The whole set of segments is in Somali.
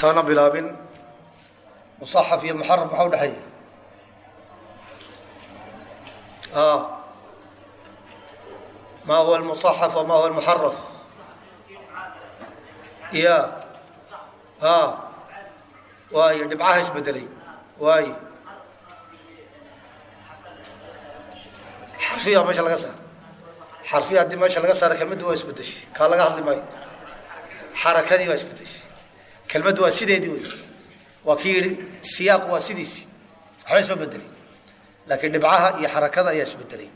taana bilaabin musaxaf iyo muxaraf maxaa udhexeeya ma huwa almusaxaf wama huwa almuxaraf? Ya a. Waayo dhibcaha isbedelay. Waayo. Xarfiya meesha laga saara xarfiya haddii meesha laga saara kelmaddu waa isbedeshay kaa laga hadli maayo. Xarakadii waa isbedeshay kelmaddu waa sideedii wey waa kii yihi siyaaqu waa sidiisii waxba isma bedelay laakiin dhibcaha iyo xarakada ayaa isbedelay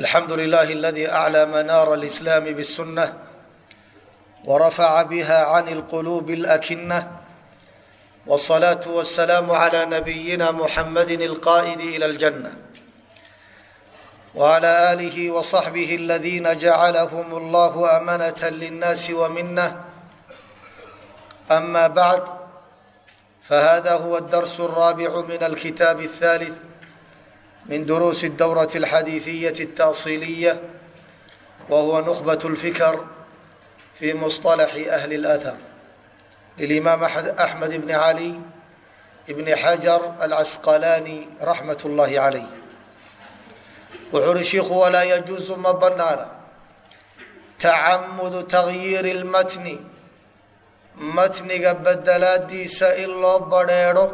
الحمد لله الذي أعلى منار الإسلام بالسنة ورفع بها عن القلوب الأكنة والصلاة والسلام على نبينا محمد القائد إلى الجنة وعلى آله وصحبه الذين جعلهم الله أمنة للناس ومنة أما بعد فهذا هو الدرس الرابع من الكتاب الثالث من دروس الدورة الحديثية التأصيلية وهو نخبة الفكر في مصطلح أهل الأثر للإمام أحمد بن علي بن حجر العسقلاني رحمة الله عليه wuxuu uhi shiikhu walaa yajuusu ma banaana tacamudu tagyiiri lmatni matniga bedelaadiisa in loo badrheedho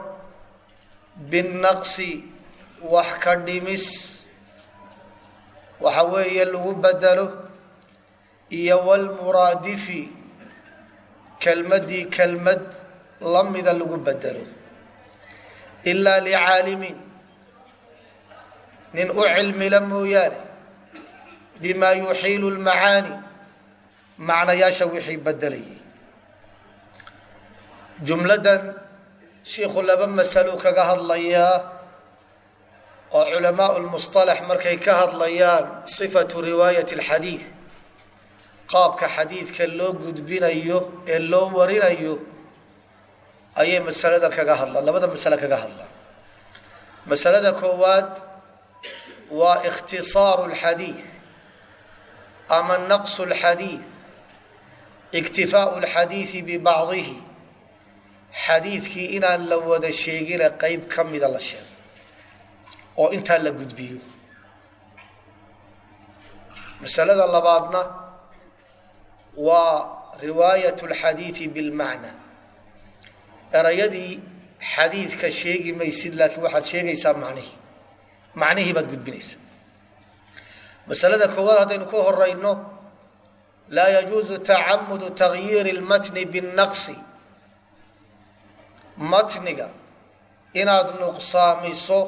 binnaqsi wax ka dhimis waxa weeye lagu bedelo iyo walmuraadifi kelmadii kelmad lamida lagu bedelo ilaa licaalimin nin u cilmila mooyaane bimaa yuxiilu lmacaani macnayaasha wixii bedelayay jumladan shiikhu laba masalo kaga hadlayaa oo culamaau lmusطalax markay ka hadlayaan sifatu riwaayat اlxadiid qaabka xadiidka loo gudbinayo ee loo warinayo ayay masalada kaga hadlaan labada masale kaga hadlaan masalada koowaad waa ikhtisaaru اlxadiid ama naqsu اlxadiid iktifaau اlxadiidi bibacdihi xadiidkii inaan la wada sheegine qeyb ka mida la sheego oo intaa la gudbiyo masalada labaadna waa riwaayat اlxadiidi bilmacna erayadii xadiidka sheegi maysid laakiin waxaad sheegaysaa macnihii macnihii baad gudbinaysaa masalada koowaad haddaynu ka horeyno laa yajuusu tacamudu tagyiiri اlmatni binnaqsi. Matniga inaad nuqsaamiso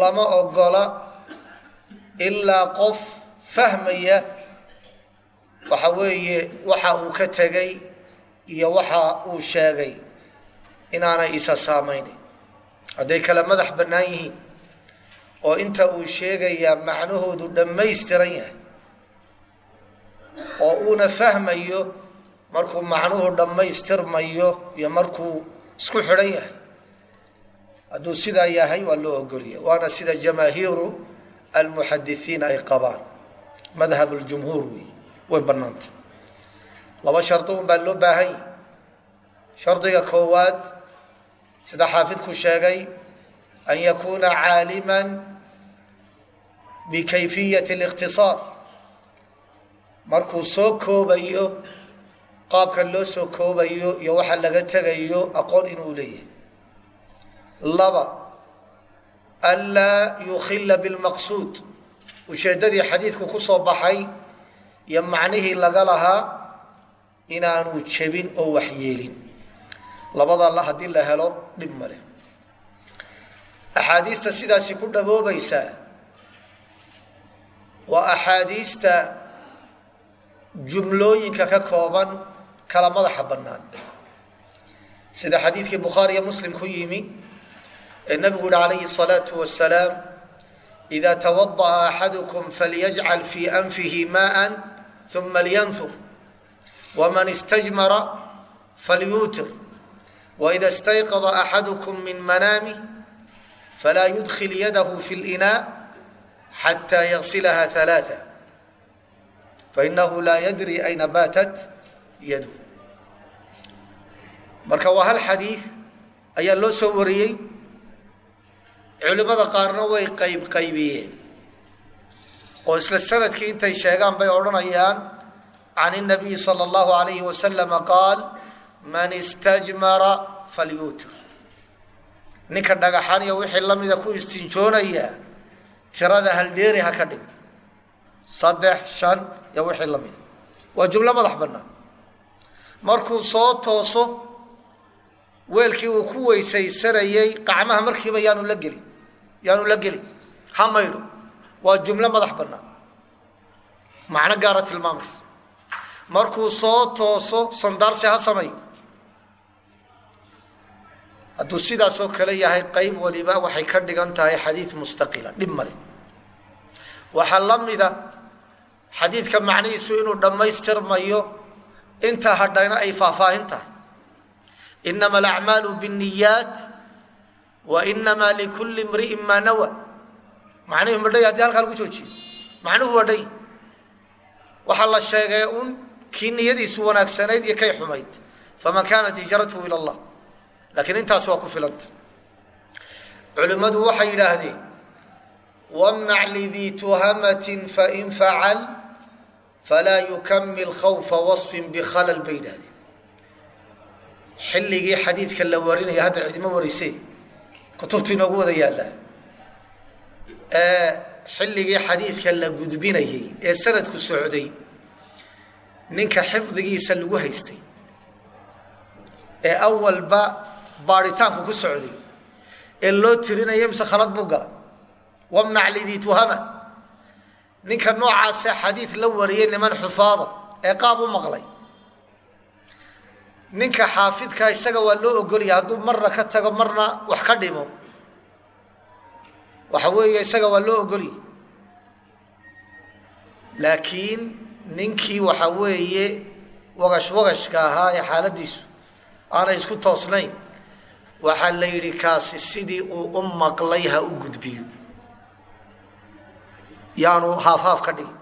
lama ogola ilaa qof fahmaya waxa weeye waxa uu ka tegay iyo waxa uu sheegay inaanay isa saamaynayn hadday kala madax bannaan yihiin oo inta uu sheegayaa macnahoodu dhammaystiran yahay oo uuna fahmayo markuu macnuhu dhammaystirmayo iyo markuu isku xidhan yahay. Hadduu sidaa yahay waa loo ogolya waana sida jamaahiiru almuxadisiin ay qabaan. Madhab ljumhuur wey way bannaantay. Laba shardi un baa loo baahan yahi shardiga koowaad sida xaafidku sheegay an yakuuna caaliman bikayfiyati اlikhtisaar markuu soo koobayo qaabka loo soo koobayo iyo waxa laga tegayo aqoon inuu leeyahay laba anlaa yukhila bilmaqsuud ujeeddadii xadiidku ku soo baxay iyo macnihii laga lahaa inaanu jebin oo waxyeelin labada la haddii la helo dhib male axaadiista sidaasi ku dhaboobaysaa waa axaadiista jumlooyinka ka kooban kala madaxa bannaan sida xadiidkii bukhaari iyo muslim ku yimi ee nabigu yihi calayhi الsalaatu wasalaam ida tawadaأa axadukum falyajcal fii anfihi maءa uma lyanhur wman istajmara falyuutir waida stayqada axadukum min manaamih falaa yudkil yadahu fi اlinaa xataa yagsilaha ثalaaثa fainahu laa yadri ayna baatat yadu marka waa hal xadiid ayaa loo soo wariyey culimmada qaarna way qayb qaybiyeen oo isla sanadkii intay sheegaan bay odhanayaan can الnabiy salى اllahu alayhi wasalama qaal man istajmara falyutir ninka dhagaxaan iyo wixii lamida ku istinjoonaya tirada haldheeri ha ka dhig. Saddex shan iyo wixii lamida waa jumlo madax bannaan markuu soo tooso weelkii uu ku weysaysanayey qacmaha markiiba yaanu la gelin yaanu la gelin. Ha maydho waa jumlo madax bannaan macno gaara tilmaamaysa markuu soo tooso sandaarsi ha sameeyo hadduu sidaasoo kale yahay qayb waliba waxay ka dhigan tahay xadiid mustaqila dhib male waxaa la mida xadiidka macnihiisu inuu dhammaystirmayo inta hadhayna ay faahfaahin inama alacmaalu biاniyaat wa inama likulli imri'in maa nawa. Macnuhu madhay haddii halkaa lagu joojiyo? Macnuhu waa dhay. Waxaa la sheegay un kii niyadiisu wanaagsanayd iyo kay xumayd. Faman kaanat hijratuhu ila allah lakiin intaasi waa ku filanta. Culimmadu waxay yidhaahdeen wamnac lidii tuhamatin fain facal falaa yukamil khawfa waصfin bikhalal bay yidhahdeen xilligii xadiidka la warinaya hadda cidimo warise kutubtu inoogu wada yaallaa xilligii xadiidka la gudbinayey ee sanadku socday ninka xifdigiisa lagu haystay ee awalba baaritaanku ku socday. Ee loo tirinaya mise khalad buu galay. Wamnac lidii tuhama. Ninka noocaase xadiid la wariyay niman xufaada ee qaab u maqlay. Ninka xaafidka isaga waa loo ogolaya hadduu marna ka tago marna wax ka dhimo. Waxa weeye isaga waa loo ogolya laakiin ninkii waxa weeye wagash wagashka ahaa ee xaaladiisu aanay isku toosnayn waxaa la yidhi kaasi sidii uu u maqlay ha u gudbiyo. Yaanu haaf haaf ka dhigin.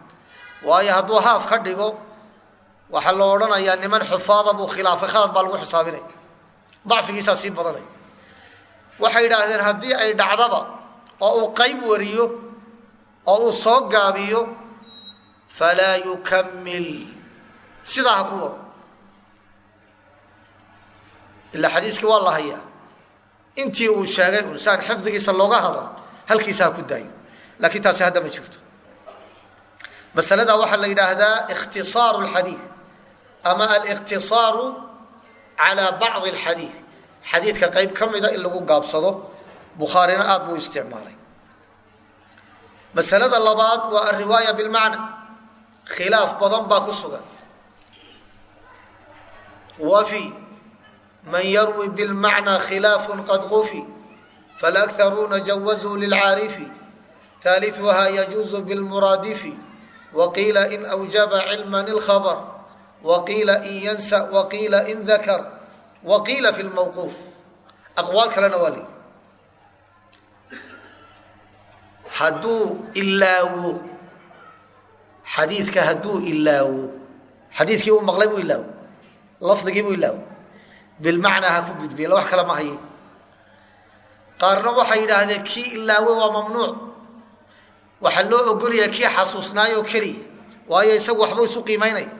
Waayo hadduu haaf ka dhigo waxaa la odhanayaa niman xufaada buu khilaafay khalad baa lagu xisaabinaya dacfigiisaa sii badanaya waxay yidhaahdeen haddii ay dhacdaba oo uu qayb wariyo oo uu soo gaabiyo falaa yukamil sidaa ha ku wado ilaa xadiiskii waa la hayaa intii uu sheegay unsaan xifdigiisa looga hadal halkiisa ha ku daayo. Laakiin taasi hadda ma jirto. Masalada waxaa la yidhaahdaa ikhtisaaru lxadiid ama alikhtisaaru calaa bacdi alxadiid. Xadiidka qayb ka mida in lagu gaabsado bukhaarina aada buu isticmaalay. Masalada labaad waa alriwaaya bilmacna. Khilaaf badan baa ku sugan man yarwi bilmacnaa khilaafun qad qufi faalaktharuuna jawazuu lilcaarifi haaliثuhaa yajuuzu bilmuraadifi waqiila in awjaba cilman اlkhabr waqiila in yansa waqiila in dakar waqiila fi lmawquuf aqwaal kalena waa li hadduu ilaawo xadiidka hadduu ilaawo xadiidkii uu maqlay buu ilaawo lafdigii buu ilaawo bilmacnaa ha ku gudbiya wax kale ma haye qaarna waxay yidhaahdeen kii ilaawe waa mamnuuc waxaa loo ogolaya kii xasuusnaayoo keliya waayo isagu waxbuu isu qiimaynaya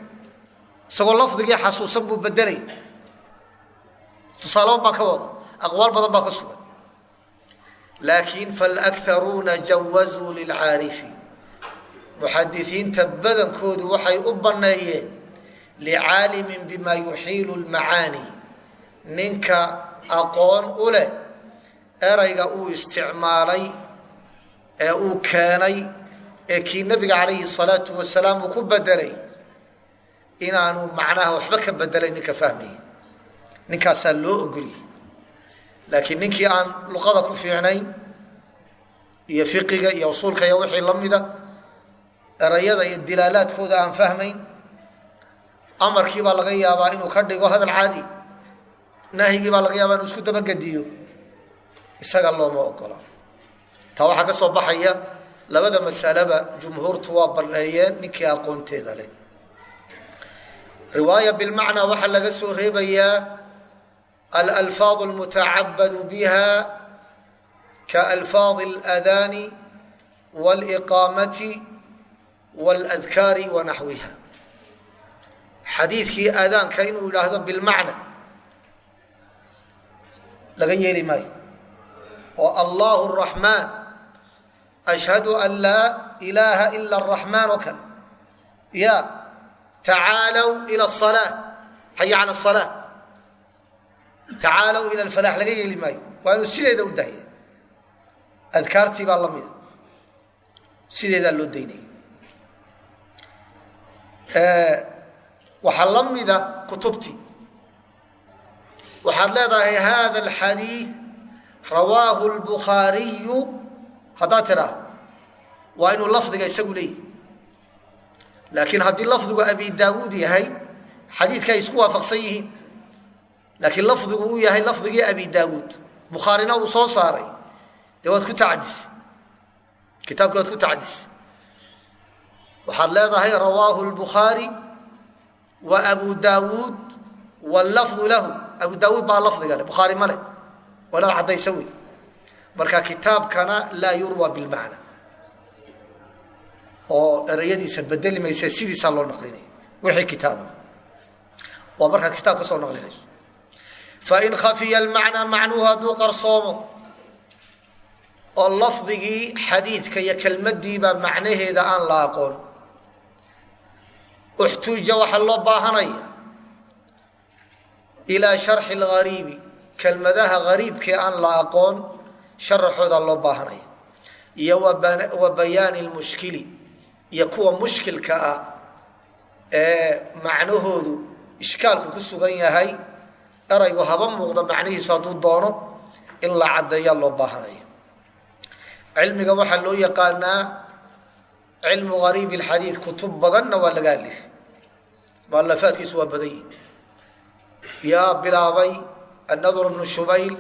isagoo lafdigii xasuusan buu bedelaya tusaalaban baa ka wada aqwaal badan baa ka sugan laakiin faalaktharuuna jawazuu lilcaarifi muxadisiinta badankoodu waxay u banneeyeen licaalimin bima yuxiilu lmacaani ninka aqoon u leh erayga uu isticmaalay ee uu keenay ee kii nabiga calayhi salaatu wasalaam uu ku bedelay inaanu macnaha waxba ka bedelay ninka fahmaya ninkaasaa loo ogoliyay laakiin ninkii aan luqada ku fiicnayn iyo fiqiga iyo usuulka iyo wixii la mida erayada iyo dilaalaadkooda aan fahmayn amarkii baa laga yaabaa inuu ka dhigo hadal caadi nahyigii baa laga yaabaa inuu isku dabagediyo isaga looma ogola taa waxaa ka soo baxaya labada masaleba jumhuurtu waa baneeyeen ninkii aqoonteeda leh riwaaya bilmacnaa waxaa laga soo reebayaa alalfaad almutacabadu biha kaalfaadi اladaani wاliqaamati wاladkaari wanaxwiha xadiidkii aadaanka inuu yidhaahdo bilmacna laga yeeli maayo. Oo allahu raxmaan ashhadu an laa ilaaha ila araxmaan oo kale. Ya tacaalow ila asalaa xay cala asalaa tacaalow ila alfalaax laga yeeli maayo. Waa sideeda u dahya adkaartii baa la mida sideedaa loo daynaya waxaa la mida kutubtii waxaad leedahay hada alxadiid rawaahu lbukhaariyu haddaad tidhaahdo waa inuu lafdiga isagu leeyahy laakiin haddii lafdigu abi daawuud yahay xadiidka ay isku waafaqsan yihiin. Laakiin lafdigu uu yahay lafdigii abi daawuud. Bukhaarina uu soo saaray. Dee waad ku tacadisay. Kitaabki waad ku tacadisay. Waxaad leedahay rawaahu lbukhaari wa abu daawuud wlafdu lahu abu daawuud baa lafdiga le bukhaari ma le waa inaad caddaysa wey marka kitaabkana laa yurwa bilmacna. Oo ereyadiisa bedeli mayse sidiisaa loo naqlinaya wixii kitaaba waa markaad kitaab ka soo naqlinayso. Fain khafiya almacnaa macnuhu hadduu qarsoomo. Oo lafdigii xadiidka iyo kelmadiiba macnaheeda aan la aqoon. Uxtuuja waxaa loo baahanaya ilaa sharxi lgariibi kelmadaha gariibkee aan la aqoon sharaxooda loo baahanaya iyo wa bayaani lmushkili iyo kuwa mushkilka ah ee macnahoodu ishkaalku ku sugan yahay eraygu haba muuqda macnihiisu hadduu doono in la caddeeyaa loo baahanaya cilmiga waxaa loo yaqaanaa cilmu gariib اlxadiid kutub badanna waa laga alif. Mualafaadkiisu waa badan yihi yaa bilaabay anadr bnu shubayl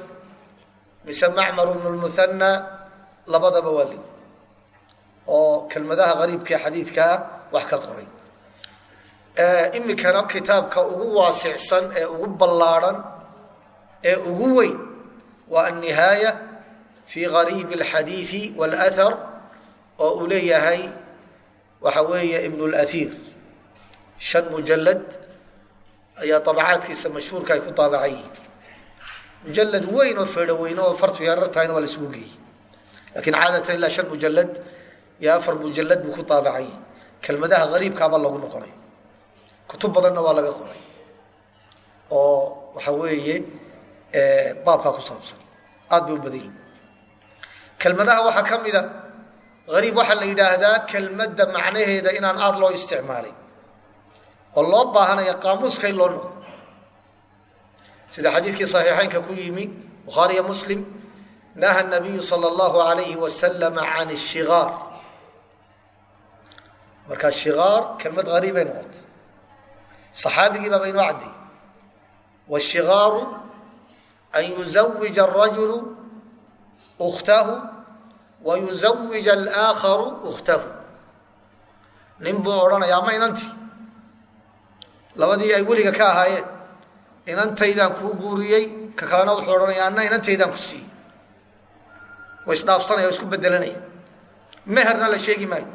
mise macmar bnu lmuhanna labadaba wali oo kelmadaha qariibkae xadiidkaa ah wax ka qoray. Iminkana kitaabka ugu waasicsan ee ugu ballaadhan ee ugu weyn waa annihaaya fii qariibi alxadiidi wاlahar oo uu leeyahay waxa weeye ibn اlaiir shan mujalad ayaa abacaadkiisa mashhuurka ay ku daabacan yihiin mujalad weyn oo feedho weyn oo fartu yarar waa la isugu geeyey. Lakin caadatan ilaa shan mujalad iyo afar mujalad buu ku daabacan kelmadaha gariibkaaba lagu noqonay. Kutub badanna waa laga qoray. Oo waxa weeye baabkaa ku saabsan. Aad bay u badan yihiin kelmadaha waxaa ka mida gariib waxaa la yidhaahdaa kelmadda macnaheeda inaan aada loo isticmaalay oo loo baahanaya qaamuuska in loo noqdo sida xadiidkii صaxiixeynka ku yimi bukhaariyo muslim naha nabiyu salى اllahu alayhi wasalama can الshigaar marka shigaar kelmad gariibay noqoto صaxaabigii baaba inoo cadday wالshigaaru an yuzawija الrajulu ukhtahu wa yuzawija alaaakharu ukhtahu nin buu odhanaya ama inantii labadii ay weliga ka ahaayeen inantaydaan kuu guuriyey ka kalena wuxuu odhanaya anna inantaydaan ku siiyey way isdhaafsanaya isku bedelanaya meherna la sheegi maayo.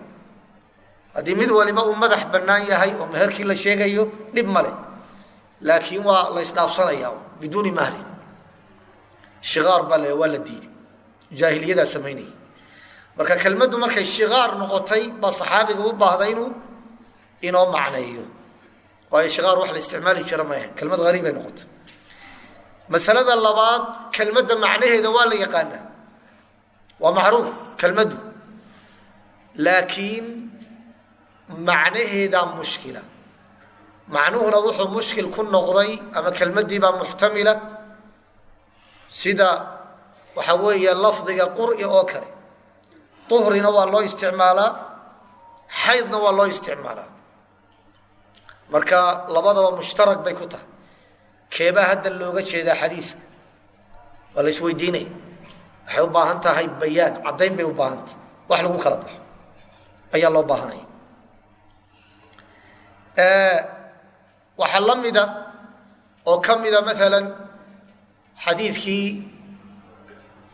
Haddii mid waliba uu madax bannaan yahay oo meherkii la sheegayo dhib male laakiin waa la isdhaafsanaya biduuni mahrin shigaar baa le waa la diiday. Jaahiliyadaa samaynayay marka kelmaddu markay shigaar noqotay baa saxaabiga u baahday inuu inoo macneeyo waayo shigaar wax la isticmaali jira ma ahayn kelmad hariibay noqotay. Masalada labaad kelmadda macnaheeda waa la yaqaanaa. Waa macruuf kelmaddu. Laakiin macnaheedaa mushkila. Macnuhuna wuxuu mushkil ku noqday ama kelmaddiibaa muxtamila. Sida waxaa weeye lafdiga qur'i oo kale. Uhrina waa loo isticmaalaa xaydna waa loo isticmaalaa marka labadaba mushtarag bay ku tahay. Keebaa hadda looga jeedaa xadiiska. Waa la isweydiinaya waxay u baahan tahay bayaan caddayn bay u baahan tahay. Wax lagu kala baxo. Ayaa loo baahanaya waxaa la mida oo ka mida maalan xadiidkii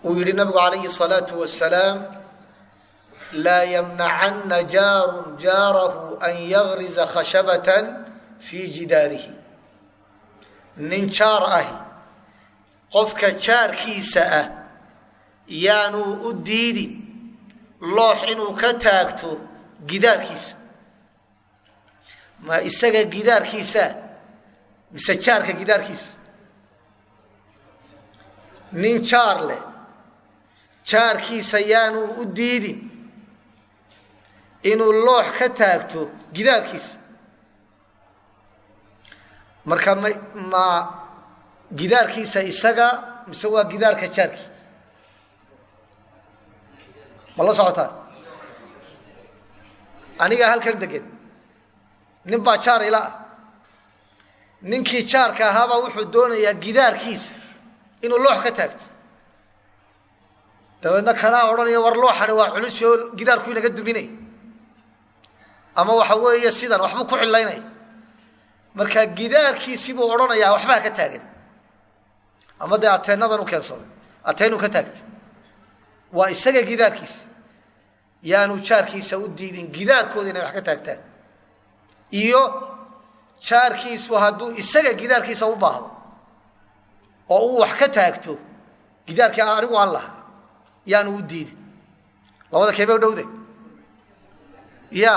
uu yihi nabigu calayhi الsalaau wasalaam laa ymnacana jaarun jaarahu an yagriza khashabata fi jidaarihi. Nin jaar ahi. Qofka jaarkiisa ah yaanu u diidin loox inuu ka taagto gidaarkiisa. Ma isaga gidaarkiisaa mise jaarka gidaarkiisa? Nin jaar leh jaarkiisa yaanu u diidin inuu loox ka taagto gidaarkiisa marka ma ma gidaarkiisa isaga mise waa gidaarka jaarkii ma la socotaa anigaa halkan degan nin baa jaar ila ah. Ninkii jaarka ahaabaa wuxuu doonayaa gidaarkiisa inuu loox ka taagto. Dabeedna kanaa odhanaya war looxani waa culus oo gidaarku inaga duminay. Ama waxa weeye sidan waxbuu ku cilaynaya marka gidaarkiisii buu odhanayaa waxbaa ka taagan. Ama dee ateenadan u keensaday. Ateenu ka taagtay. Waa isaga gidaarkiisa yaanu jaarkiisa u diidin gidaarkooda inay wax ka taagtaan. Iyo jaarkiisu hadduu isaga gidaarkiisa u baahdo oo uu wax ka taagto gidaarkii anigu aan lahaa yaanu u diidin. Labada keebe u dhowde ya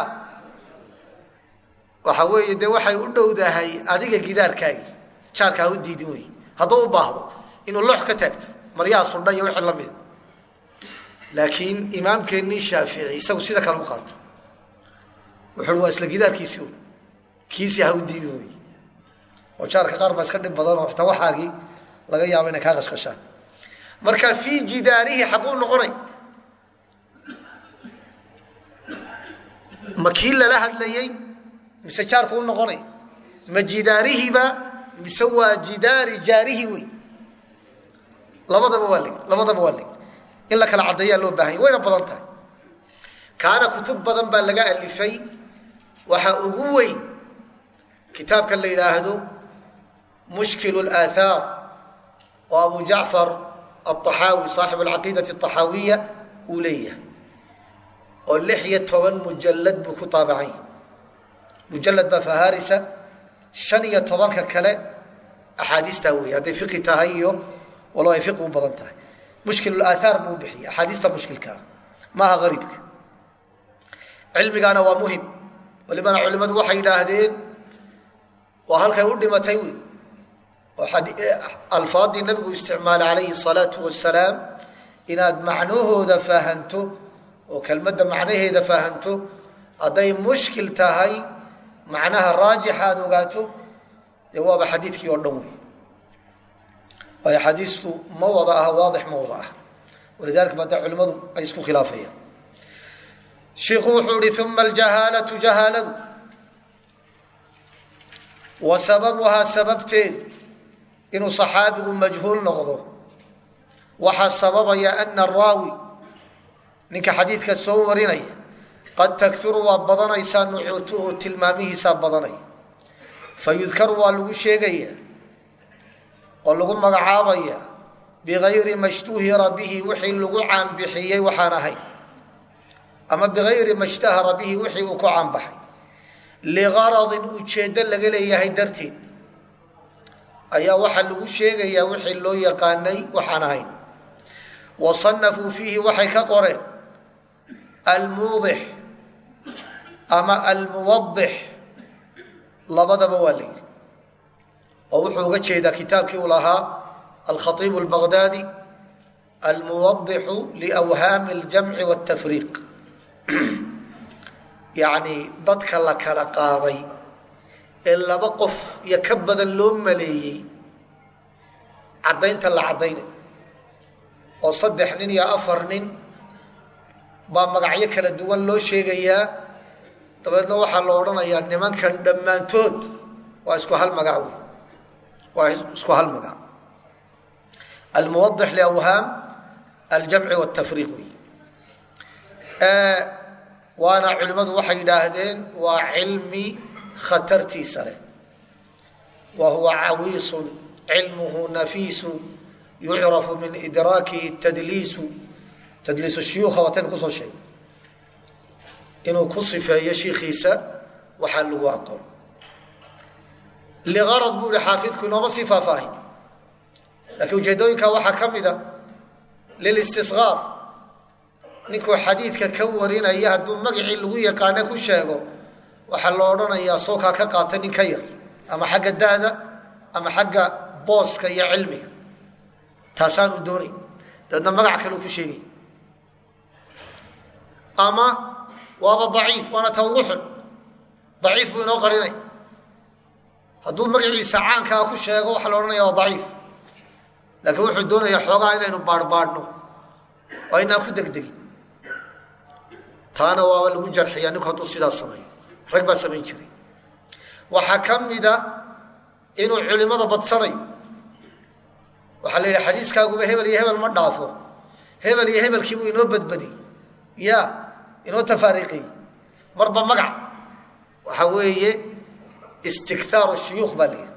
waxa weeye dee waxay u dhowdahay adiga gidaarkaagi jaarka ha u diidin wey hadduu u baahdo inuu loox ka taagto maryaha sudha iyo wixii lamida laakiin imaamkeennii shaafici isagu sida kale u qaata wuxu uhi waa isla gidaarkiisii un kiisii ha u diidin wey oo jaarka qaar baa iska dhib badan oo xitaa waxaagii laga yaabo inay kaa qashqashaan. Marka fii jidaarihi xaquu noqonay. Ma kii lala hadlayey mise jaarku u noqonay ma jidaarihiba mise waa jidaari jaarihi wey labadaba waa lig labadaba waa lig in la kala caddeeyaa loo baahanya wayna badan tahay kaana kutub badan baa laga alifay waxaa ugu weyn kitaabka la yidhaahdo mushkil اlaathaar oo abu jacfar aلطaxaawi saaxibu alcaqiidati الطaxaawiya uu leeyahay oo lix iyo toban mujalad buu ku taabacay mujalad baa faharisa shan iyo tobanka kale axaadiistaa wey hadday fiqi tahay iyo walo ay fiqi u badan tahay mushkil aathaar buu bixiyey axaadiista mushkilkaa maaha gariibka cilmigaana waa muhiim walibana culimadu waxay yidhaahdeen waa halkay u dhimatay wey alfaadii nabigu isticmaalay calayhi الsalaatu wasalaam inaad macnahooda faahanto oo kelmadda macnaheeda faahanto hadday mushkil tahay macnaha raajixa aad ogaato dee waaba xadiidkii oo dhan wey waayo xadiistu ma wada ah waadix ma wada ah walidalika dee culimmadu ay isku khilaafayaan. Shiiku wuxuu ihi uma aljahaalatu jahaaladu wa sababuhaa sababteedu inuu saxaabigu majhuul noqdo. Waxaa sababaya ana araawi ninka xadiidka soo warinaya qad takuru waa badanaysaa nucuutuhu tilmaamihiisaa badanaya fayudkaru waa lagu sheegaya oo lagu magacaabaya bigayri ma shtuhira bihi wixii lagu caanbixiyey waxaan ahayn ama bigayri ma shtahara bihi wixii uu ku caanbaxay ligaradin ujeeddo laga leeyahay darteed ayaa waxaa lagu sheegayaa wixii loo yaqaanay waxaan ahayn wa sanafuu fiihi waxay ka qoreen almuudix ama almuwadix labadaba waa la yidhi oo wuxuu uga jeedaa kitaabkii uu lahaa alkhaiib اlbagdaadi almuwadixu liwhaami اljamci wاtafriiq yacni dadka la kala qaaday ee laba qof iyo ka badan loo maleeyey caddaynta la caddaynay oo saddex nin iyo afar nin baa magacyo kala duwan loo sheegayaa dabeedna waxaa la odhanayaa nimankan dhammaantood waa isku hal magac wey waa isku hal magac. Almuwadix liawhaam aljamci wاtafriiq wey waana culimmadu waxay yidhaahdeen waa cilmi khatartiisa leh. Wa huwa cawiisun cilmuhu nafiisu yucrafu min idraakihi tadliisu. Tadliisu shuyuukha waataynu ku soo sheegnay inuu ku sifeeyo shiikiisa waxaa lagu aqoon. Liarad buu ihi xaafidku inooma sii faahfaahin. Laakiin ujeedooyinka waxaa ka mida lilistisqaar. Ninkuu xadiidka ka warinaya hadduu magacii lagu yaqaano ku sheego waxaa la odhanayaa sookaa ka qaatay nin ka yar ama xagga da'da ama xagga booska iyo cilmiga. Taasaan u doonay. Dabeedna magac kale u ku sheegay. Ama waaba daciif waana ta xun daciif buu inoo qarinay. Hadduu magaciisa caankaa ku sheego waxaa la odhanaya waa daciif. Laakiin wuxuu doonayaa xoogaa inaynu baadhbaadhno oo aynaan ku degdegin. Taana waaba lagu jarxiyaa ninku hadduu sidaas sameeyo. Rag baa samayn jiray. Waxaa ka mida inuu culimada badsanayo. Waxaa la yidhi xadiiskaaguba hebel iyo hebel ma dhaafo. Hebel iyo hebelkiibuu inoo badbadi ya inoo tafaariqiyey marba magac. Waxaa weeye istikaaru shuyuukh baa layihi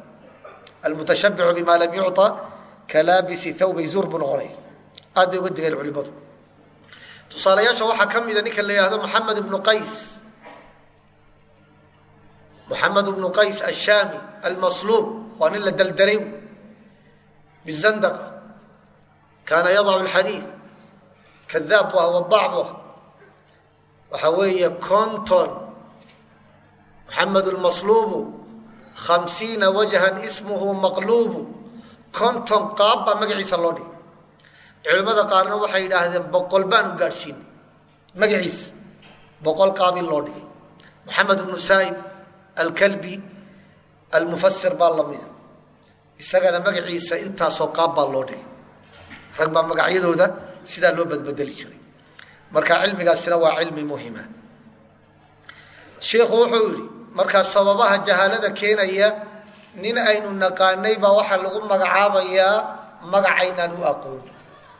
almutashabicu bima lam yucطa kalaabisi thawbay zuur buu noqonaya aad bay uga digeen culimadu tusaalayaasha waxaa ka mida ninka la yihahdo maxamed ibnu qays. Maxamed ibnu qays ashaami almasluub waa nin la deldelay bizandaqa kaana yadacu lxadiid kadaab bu wadac bu waxaa weeye conton maxamed lmasluubu khamsiina wajhan ismuhu maqluubu. Conton qaab baa magaciisa loo dhigay. Culimmada qaarna waxay yidhaahdeen boqol baan u gaadhsiinay magaciisa boqol qaab in loo dhigay. Maxamed ibnu saa'ib alkalbi almufasir baa lamida isagana magaciisa intaasoo qaab baa loo dhigay. Rag baa magacyadooda sidaa loo badbedeli jiray marka cilmigaasina waa cilmi muhima. Shiikhu wuxuu yidhi markaa sababaha jahaalada keenaya nin aynu naqaanay baa waxaa lagu magacaabayaa magacaynaan u aqooni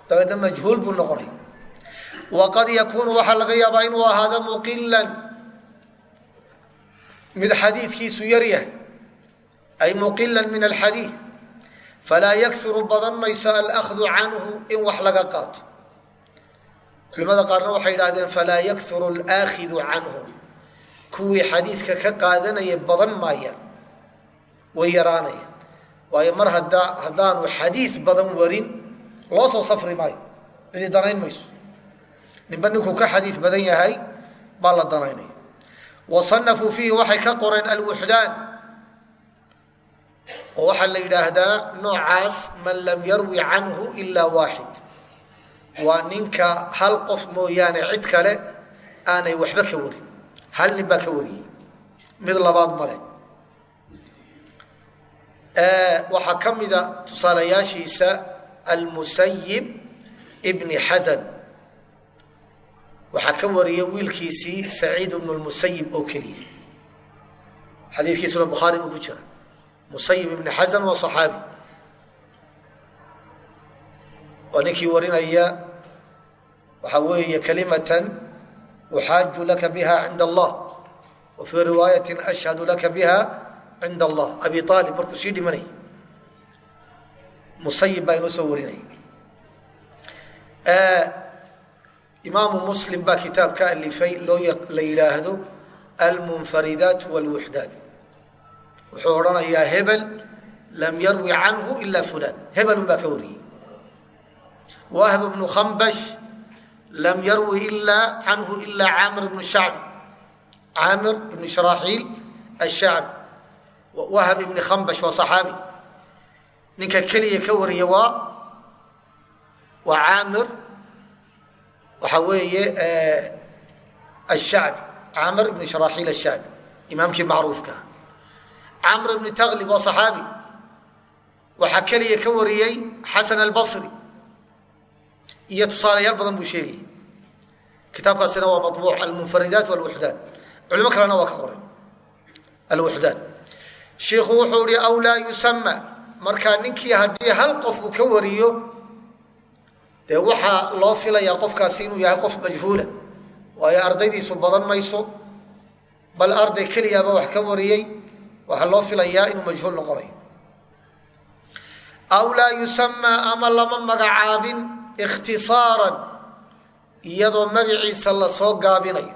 dabeedna majhuul buu noqonay. Waqad yakuunu waxaa laga yaabaa inuu ahaado muqilan mid xadiidkiisu yar yahay ay muqilan min alxadiid. Falaa yaksuru badan mayso alahdu canhu in wax laga qaato culimada qaarna waxay yidhahdeen falaa yaksuru alaakhidu canhu. Kuwii xadiidka ka qaadanaya badan maayaan way yaraanayaan waayo mar haddaa haddaanu xadiid badan warin loo soo safri maayo. Cidi danayn mayso. Ninba ninkuu ka xadiid badan yahay baa la danaynaya. Wasanafuu fiihi waxay ka qoreen alwuxdaan. Oo waxaa la yidhaahdaa noocaas man lam yarwi canhu ilaa waaxid waa ninka hal qof mooyaane cid kale aanay waxba ka warin hal nin baa ka wariyey mid labaad male waxaa ka mida tusaalayaashiisa almusayib bni xasan waxaa ka wariyay wiilkiisii saciid bnu lmusayib oo keliya. Xadiikiisuna bukhaari buu ku jira. Musayib ibni xasan waa صaxaabi waa ninkii warinaya waxaa weeye kalimatan uxaaju laka biha cinda allah. Wa fii riwaayati ashhadu laka biha cinda allah. Abi aalib markuu sii dhimanayay musayib baa inoo soo warinaya imaamu muslim baa kitaab ka alifay loo la yidhaahdo almunfaridaat wاlwuxdaan wuxuu odhanayaa hebel lam yarwi canhu ila fulan hebelun baa ka wariyey. Wahb bnu khambash lam yarwi canhu ila caamir bnu shacbi. Caamir ibn sharaaxiil ashacbi wahb ibni khambash waa صaxaabi ninka keliya ka wariya waa waa caamir waxaa weeye ashacbi caamir ibn sharaaxiil ashacbi imaamkii macruufkaa camr ibni taklib waa صaxaabi waxaa keliya ka wariyey xasan albasri iyo tusaalayaal badan buu sheegayay. Kitaabkaasina waa maطbuuc almunfaridaat wاlwuxdaan culimo kalena waa ka qoray. Alwuxdaan shiikhu wuxuu ihi aw yusama markaa ninkii haddii hal qof uu ka wariyo dee waxaa loo filayaa qofkaasi inuu yahay qof majhuula. Waayo ardaydiisu badan mayso bal arday keliyaaba wax ka wariyey waxaa loo filayaa inuu majhuul noqonayo. Aw yusamaa ama lama magacaabin ikhtisaaran iyadoo magaciisa la soo gaabinayo.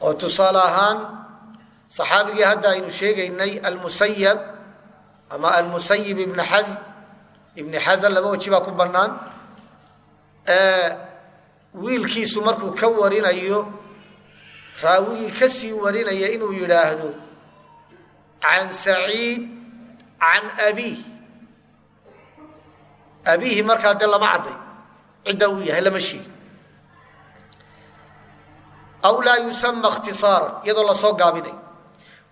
Oo tusaale ahaan saxaabigii hadda aynu sheegaynay almusayab ama almusayib ibn xazn ibni xasan laba waji baa ku bannaan. Wiilkiisu markuu ka warinayo raawigii ka sii warinaya inuu yidhaahdo can saciid can abiih abiihi markaa dee lama cadday cidda uu yahay lama sheegi. Aw laa yusama ikhtisaaran iyadoo la soo gaabinay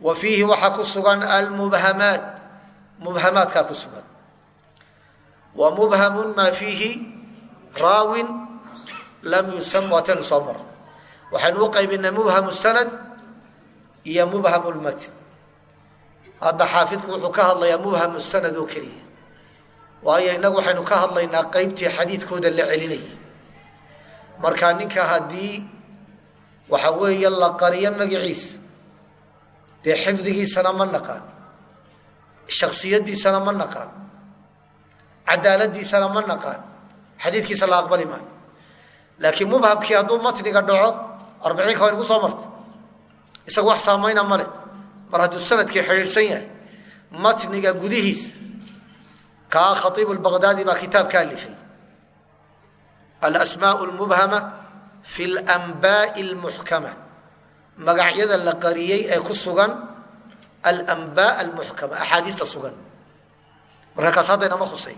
wa fiihi waxaa ku sugan almubhamaat mubhamaadkaa ku sugan. Wa mubhamun maa fiihi raawin lam yusam waataynu soo mara waxaynu u qaybinay mubham sanad iyo mubham lmatn hadda xaafidku wuxuu ka hadlayaa mubham sanad oo keliya waayo innagu waxaynu ka hadlaynaa qeybtii xadiidkooda la celinayay. Marka ninka haddii waxa weeye la qariyo magaciisa dee xifdigiisana ma naqaan shaksiyadiisana ma naqaan cadaaladiisana ma naqaan xadiidkiisa la aqbali maayo. Laakiin mubhamkii hadduu matniga dhaco arbiciinka waa inugu soo marta. Isaga wax saamayna male mar hadduu sannadkii xidhiidhsan yahay matniga gudihiisa kaa khaiib lbaqdaadi baa kitaab ka alifay alasmaa lmubhama fi lnbaai lmuxkama magacyada la qariyey ee ku sugan alnbaa almuxkama axaadiista sugan marka kaas hadda inama khusay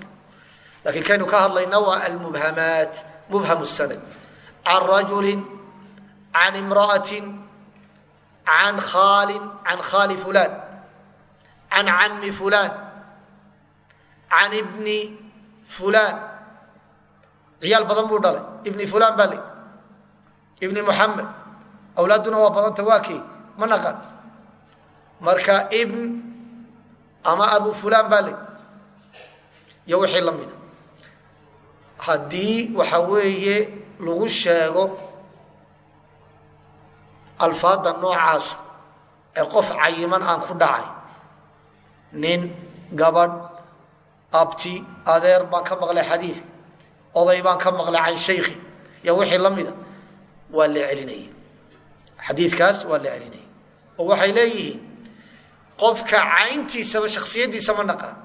lakiin kaynu ka hadlayna waa almubhamaat mubham sanad can rajuli can imraأati can khaalin can khaali fulan can cami fulan can ibni fulan ciyaal badan buu dhalay ibni fulan baa le ibni muxamed awlaaduna waa badanta waa kee ma naqan marka ibn ama abu fulan baa le iyo wixii la mida haddii waxa weeye lagu sheego alfaada noocaasa ee qof cayiman aan ku dhacay nin gabadh abti adeer baan ka maqlay xadiid oday baan ka maqlay can shaykhi. Iyo wixii la mida? Waa la celinaya xadiidkaas waa la celinaya oo waxay leeyihiin qofka cayntiisaba shaksiyadiisa ma naqaan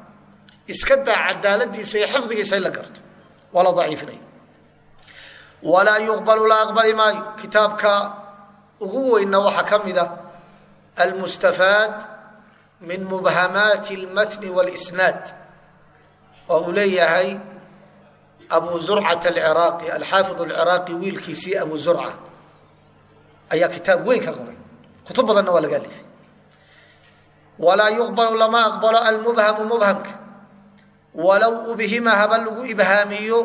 iska daa cadaaladiisa iyo xifdigiisa la garto. Waa la daciifinaya walaa yuqbalu la aqbali maayo. Kitaabka ugu weynna waxaa ka mid a almustafaad min mubhamaati اlmatni wاlisnaad oo uu leeyahay abu zurcata alciraaqi alxaafid alciraaqi wiilkiisii abu zurca. Ayaa kitaab weyn ka qoray. Kutub badanna waa lagaa lifay walaa yuqbalu lama aqbalo almubhamu mubhamka walow ubhima haba lagu ibhaamiyo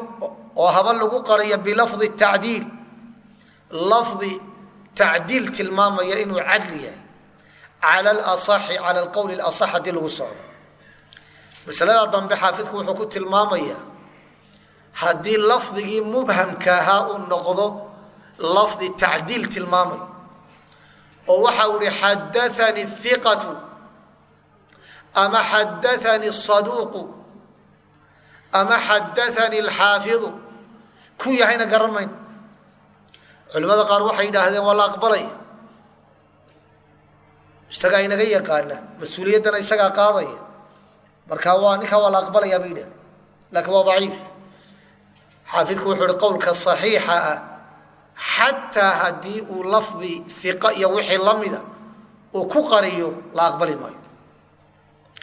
oo haba lagu qariyo bilafdi tacdiil. Lafdi tacdiil tilmaamaya inuu cadli yahay. Cala alasaxi cala alqowli alasax haddii lagu socdo masalada dambe xaafidku wuxuu ku tilmaamayaa haddii lafdigii mubhamka ahaa uu noqdo lafdi tacdiil tilmaamaya oo waxa uu ihi xadaanii iqatu ama xadaanii saduuqu ama xadaanii alxaafidu. Ku yahayna garan mayno culimada qaar waxay yidhaahdeen waa la aqbalaya isagaa inaga yaqaana mas'uuliyaddana isagaa qaadaya marka waa ninkaa waa la aqbalaya bay yidhahdeen laakiin waa daciif. Xaafidku wuxuu uhi qowlka صaxiixa ah xataa haddii uu lafdi iqa iyo wixii la mida uu ku qariyo la aqbali maayo.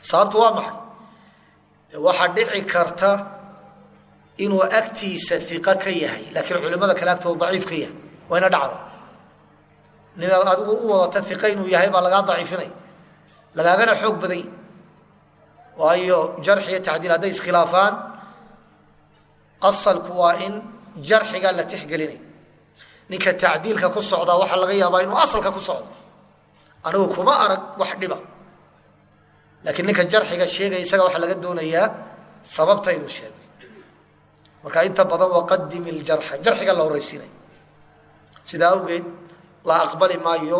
Sababtu waa maxay? Waxaa dhici karta inuu agtiisa iqa ka yahay laakiin culimada kale agtooda daciif ka yahay waa dhacda ninaad adigu u wadata iqa inuu yahay baa lagaa daciifinaya lagaagana xoog badan yahy waayo jarx iyo tacdiil hadday iskhilaafaan asalku waa in jarxiga la tixgelinay. Ninka tacdiilka ku socdaa waxaa laga yaabaa inuu asalka ku socdo. Anigu kuma arag wax dhiba. Laakiin ninka jarxiga sheegaya isaga waxaa laga doonayaa sababta inuu sheegay. Marka inta badan waqadim iljarxa jarxiga la horaysiinay sidaa awgeed la aqbali maayo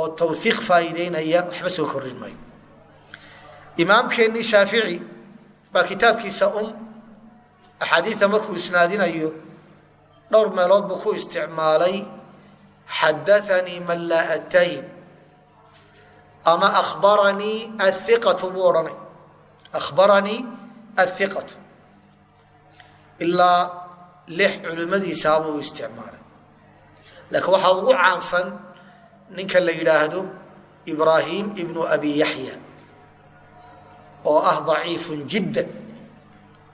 oo tawhiiq faa'iideynaya waxba soo korin maayo. Imaamkeennii shaafici baa kitaabkiisa um axaadiida markuu isnaadinayo dhowr meelood buu ku isticmaalay xadaanii man laa atahim ama abaranii aiqatu buu odhanay. Akhbaranii athiqatu ilaa lix culimmadiisaabuu isticmaalay. Laakiin waxaa ugu caansan ninka la yidhaahdo ibraahim ibnu abi yaxya oo ah daciifun jiddan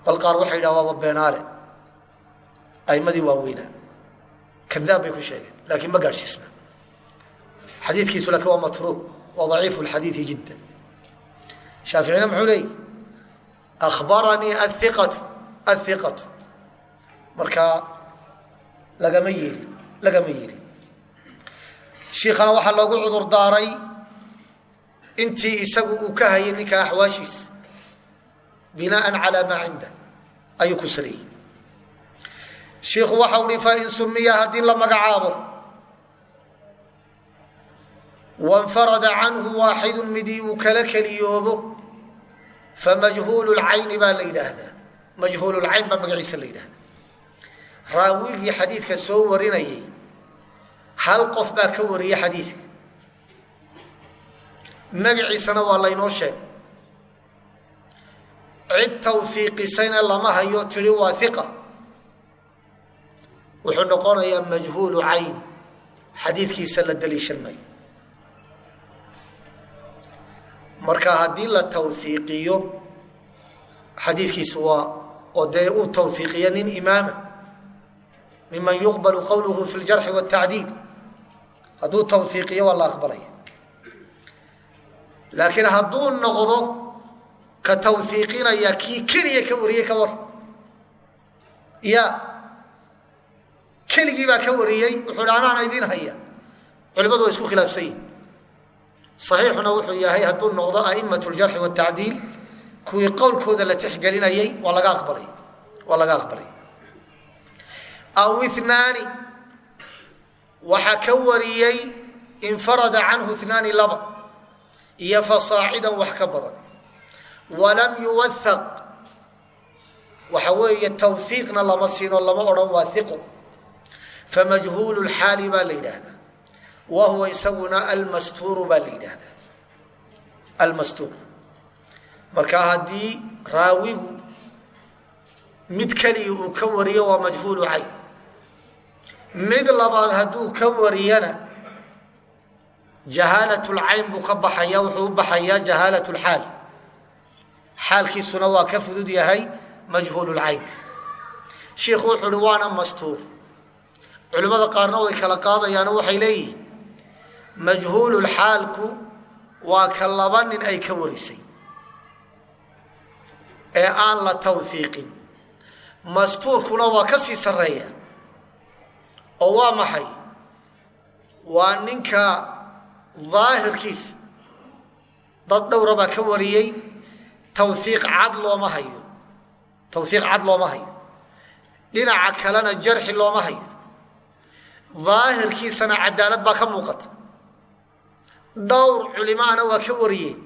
bal qaar waxay yidhaha waaba beenaale aimadii waaweynaa kadaab bay ku sheegeen laakiin ma gaadhsiisna. Xadiikiisu laakiin waa matruuq waa daciif lxadiidi jiddan shaaficina muxuu leeyay akhbaranii aiqatu athiqatu markaa lagama yeelin lagama yeelin shiikhana waxaa loogu cudur daaray intii isagu uu ka hayay ninka axwaashiis. Binaan calaa maa cinda ayuu ku saleeyey shiikhu waxau hi fain sumiya haddii la magacaabo. Wanfarada canhu waaxidu midii uu kala keliyoobo famajhuul lcayni baa la yidhaahdaa. Majhuul lcayn baa magaciisa la yidhahdaa raawigii xadiidka soo warinayay hal qof baa ka wariyay xadiidka. Magaciisana waa laynoo sheegay. Cid tawhiiqisayna lama hayo tihi waa iqa wuxuu noqonayaa majhuulu cayn. Xadiidkiisa la daliishan maayo marka haddii la tawhiiqiyo xadiidkiisu waa oo dee uu tawhiiqiyo nin imaama miman yuqbalu qowluhu fi ljarxi wاtacdiil hadduu tawhiiqiyo waa la aqbalaya. Laakiin hadduu noqdo ka tawhiiqinaya kii keliya ka wariyey ka war. Ya keligii baa ka wariyey wuxuu hi anaana idiin haya. Culimadu waa isku khilaafsan yihiin saxiixuna wuxuu yahay hadduu noqdo a'imat ljarxi wاtacdiil kuwii qowlkooda la tixgelinayay waa laga aqbalay. Waa laga aqbalay. Aw inaani waxaa ka wariyey infarada canhu inaani laba iyo fasaacidan wax ka badan. Walam yuwahaq waxa weeye tawhiiqna lama siinoo lama odhan waa iqu famajhuulu lxaali baa la yidhaahdaa. Wa huwa isaguna almastuuru baa la yidhaahdaa. Almastuur. Marka haddii raawigu mid keliya uu ka wariyo waa majhuulu cayn mid labaad hadduu ka wariyana jahaalat lcayn buu ka baxaya wuxuu u baxayaa jahaalat lxaal xaalkiisuna waa ka fudud yahay majhuul lcayn shiikhu wuxuu uhi waana mastuur. Culimmada qaarna way kala qaadayaano waxay leeyihiin majhuululxaalku waa ka laba nin ay ka warisay ee aan la tawhiiqin mastuurkuna waa ka sii sarreeya oo waa maxay? Waa ninka daahirkiisa dad dhowra baa ka wariyey. Tawhiiq cad looma hayo. Tawhiiq cad looma hayo. Dhinaca kalena jarxi looma hayo. Daahirkiisana cadaalad baa ka muuqata. Dhowr culimaana waa ka wariyeen.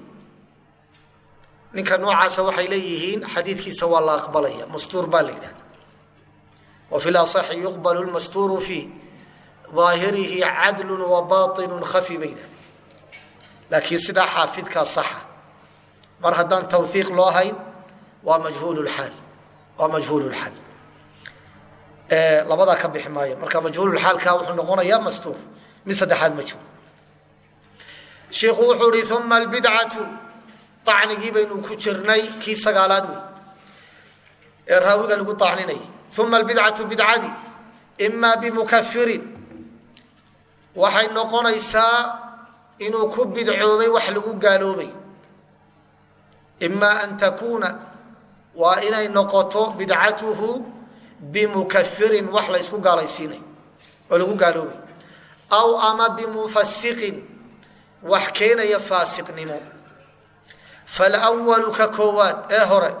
Ninka noocaasa waxay leeyihiin xadiidkiisa waa la aqbalaya mastuur baa la yidhahda wa fi laصxi yuqbal lmastuuru fiih daahirihi cadlu wa baطinu khafi bay yidhahda laakiin sidaa xaafidkaa saxa mar haddaan tawhiiq loo hayn waa majhuul lxaal waa majhuul lxaal labadaa ka bixi maayo. Marka majhuululxaalka wuxuu noqonayaa mastuur mid saddexaad ma jiro. Shiikhu wuxuu ihi uma albidcatu acnigii baynu ku jirnay kii sagaalaad wey ee raawiga lagu acninayay uma albidcatu bidcadii imaa bimukafirin waxay noqonaysaa inuu ku bidcoobay wax lagu gaaloobay imaa an takuuna waa inay noqoto bidcatuhu bimukafirin wax la ysku gaalaysiinay oo lagu gaaloobay aw ama bimufasiqin wax keenaya faasiqnimo falwalu ka koowaad ee hore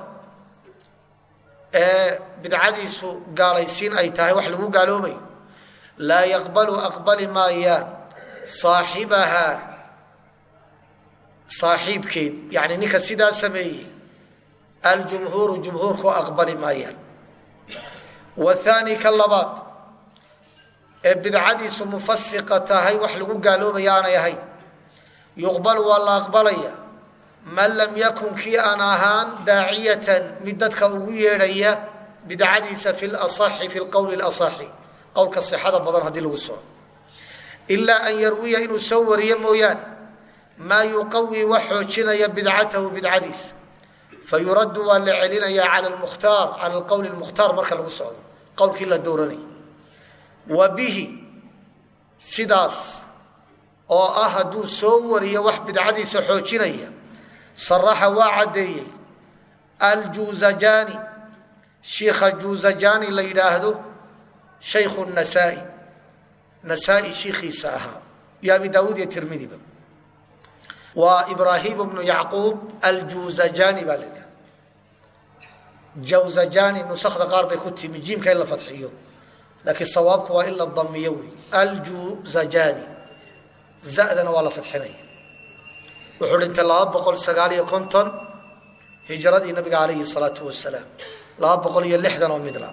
ee bidcadiisu gaalaysiin ay tahay wax lagu gaaloobayo laa yaqbalu aqbali maayaan saaxibahaa saaxiibkeed yani ninka sidaa sameeyey aljumhuuru jumhuurku aqbali maayaan. Wathani ka labaad ee bidcadiisu mufasiqa tahay wax lagu gaaloobaya aanay ahayn. Yuqbalu waa la aqbalaya man lam yakun kii aan ahaan daaciyatan mid dadka ugu yeedhaya bidcadiisa fi laصaxi fi lqowli اlaصaxi qowlka sixada badan haddii lagu soco ilaa an yarwiya inuu soo wariyo mooyaane maa yuqawi wax xoojinaya bidcatahu bidcadiisa fayuraddu waa la celinayaa cala lmukhtaar cala lqowli lmukhtaar marka lagu socdo qowlkii la dooranay wa bihi sidaas oo ah hadduu soo wariyo wax bidcadiisa xoojinaya saraxa waa caddeeyey. Aljuuzajani shiikha juuzajani la yidhaahdo shaykhu nasaa-i. Nasaa-i shiikhiisa ahaa. Iyo abi daawuud iyo tirmidiba waa ibraahim bnu yacquub aljuuzajani baa la yidhahda jawzajani nusakda qaar bay ku timi jiimka in la fadxiyo. Laakiin sawaabku waa in la damiyo wey. Aljuuzajani zadana waa la fadxinaya wuxuu dhintay laba boqol sagaal iyo konton hijradii nabiga alayhi salaatu wasalaam laba boqol iyo lixdan oo midla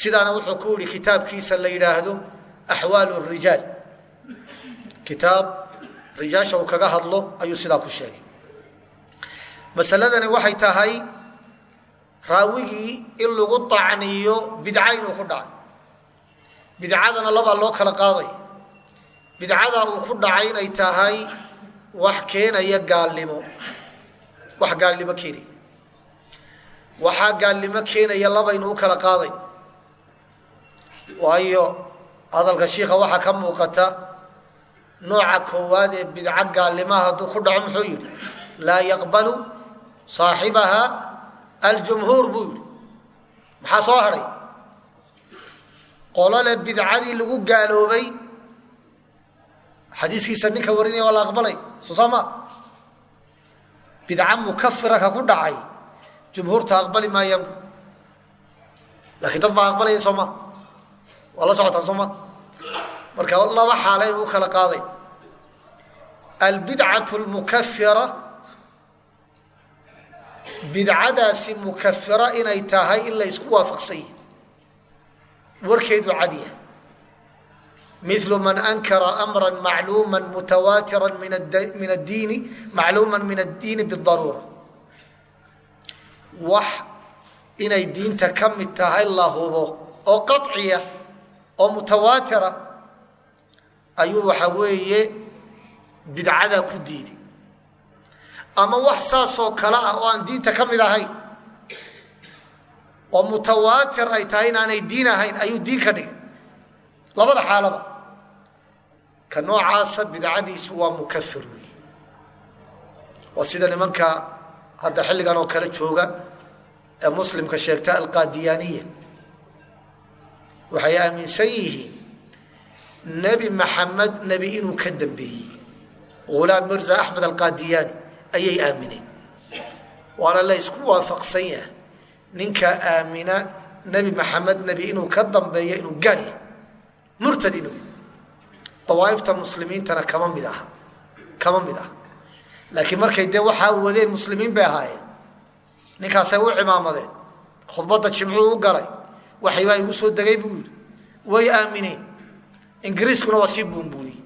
sidaana wuxuu ku yihi kitaabkiisa la yidhaahdo axwaal rijaal. Kitaab rijaasha uu kaga hadlo ayuu sidaa ku sheegay. Masaladani waxay tahay raawigii in lagu acniyo bidca inuu ku dhacay. Bidcadana labaa loo kala qaaday. Bidcada uu ku dhacay inay tahay wax keenaya gaalnimo. Wax gaalnimo keenaya waxaa gaalnimo keenaya labaynu u kala qaaday. Waayo hadalka shiika waxaa ka muuqata nooca koowaad ee bidco gaalnimaha hadduu ku dhaco muxuu yidhi? Laa yaqbalu saaxibaha aljumhuur buu yidhi. Maxaa soo hadhay qolole bidcadii lagu gaaloobay. Xadiiskiisa ninka warinaya waa la aqbalay soo saa ma bidca mukafira ka ku dhacay. Jumhuurta aqbali maayaan laakiin dad baa aqbalaya soo ma waa la socotaan soo ma marka laba xaalaynu u kala qaaday. Albidcaة اlmukafira bidcadaasi mukafira inay tahay in la isku waafaqsan yahi warkeedu cadya milu man ankara amra macluuma mutawaatira min addiini macluuma min addiini bidaruura wax inay diinta ka mid tahay la hubo oo qaciya oo mutawaatira ayuu waxa weeye bidcadaa ku diiday ama wax saasoo kale ah oo aan diinta ka mid ahayn oo mutawaatir ay tahay inaanay diin ahayn ayuu diin ka dhigay labada xaalaba ka noocaasa bidcadiisu waa mukafir wey waa sida nimanka hadda xilligan oo kale jooga ee muslimka sheegta alqadiyaaniya waxay aaminsan yihiin nebi maxamed nebi inuu ka dambeeyey. Ulaam mirza axmed alqadiyaani ayay aamineen. Waana la ysku waafaqsan yahay. Ninka aamina nebi maxamed nebi inuu ka dambeeyo inuu gaal murtad inuu awaaifta muslimiintana kama mid aha kama mid aha. Laakiin markay dee waxaa wadeen muslimiin bay ahaayeen. Ninkaasay u cimaamadeen khudbadda jimcuu u galay. Waxay baa igu soo degay buu yidhi. Way aamineen. Ingiriiskuna waa sii buunbuuniyey.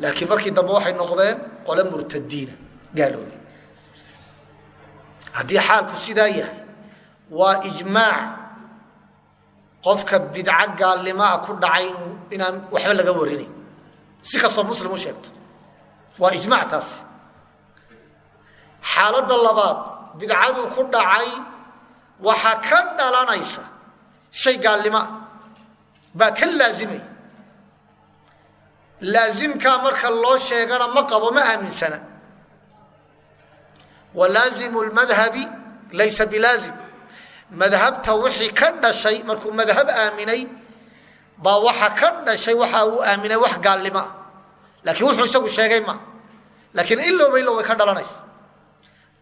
Laakiin markii dambe waxay noqdeen qole murtadiina gaaloobay haddii xaalku sidaa yahay waa ijmaac. Qofka bidco gaalnimaa ku dhacay inuu inaan waxba laga warinay si kastoo muslim u sheegto. Waa ijmac taasi. Xaaladda labaad bidcaduu ku dhacay waxaa ka dhalanaysa shay gaalnimoa baa ka laazimaya laazimkaa marka loo sheegana ma qabo ma aaminsana. Wa laazimu lmadhabi laysa bilaazim. Madhabta wixii ka dhashay markuu madhab aaminay baa waxa ka dhashay waxa uu aaminay wax gaalnimo. Ah laakiin wuxuu isagu sheegay ma. Laakiin ilowba ilow ka dhalanaysa.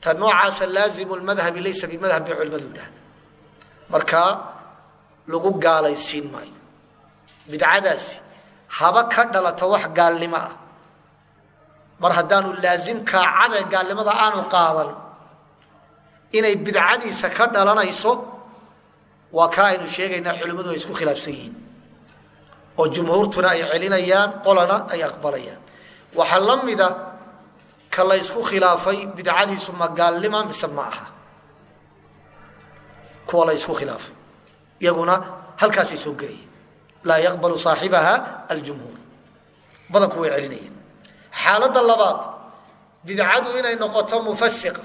Ta noocaasa laazimu lmadhabi laysa bimadhab bay culimadu yidhahda markaa lagu gaalaysiin maayo. Bidcadaasi haba ka dhalato wax gaalnimo ah. Mar haddaanu laasimkaa cade gaalnimada aanu qaadan inay bidcadiisa ka dhalanayso waa kaa aynu sheegaynaa culimmadu ay isku khilaafsan yihiin oo jumhuurtuna ay celinayaan qolana ay aqbalayaan. Waxaa la mida ka la ysku khilaafay bidcadiisu ma gaalnima mise ma aha? Kuwa la ysku khilaafay. Iyaguna halkaasay soo gelayeen. Laa yaqbalu saaxibaha aljumhuur. Badanku way celinayeen. Xaaladda labaad bidcadu inay noqoto mufasiqa.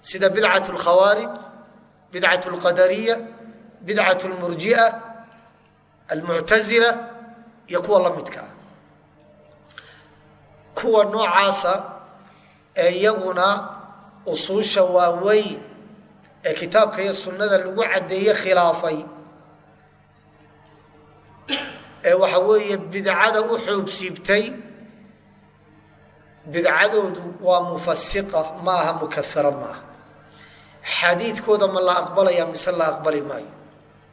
Sida bidcat lkhawaarij bidcat lqadariya bidcat lmurjia almuctazila iyo kuwa la ah. Kuwa noocaasa ee iyaguna usuusha waaweyn ee kitaabka iyo sunnada lagu caddeeye khilaafay ee waxa weeye bidcada u xoogsiibtay bidcadoodu waa mufasiqa ma aha mukafira maaha xadiidkooda ma la aqbalaya mise la aqbali maayo.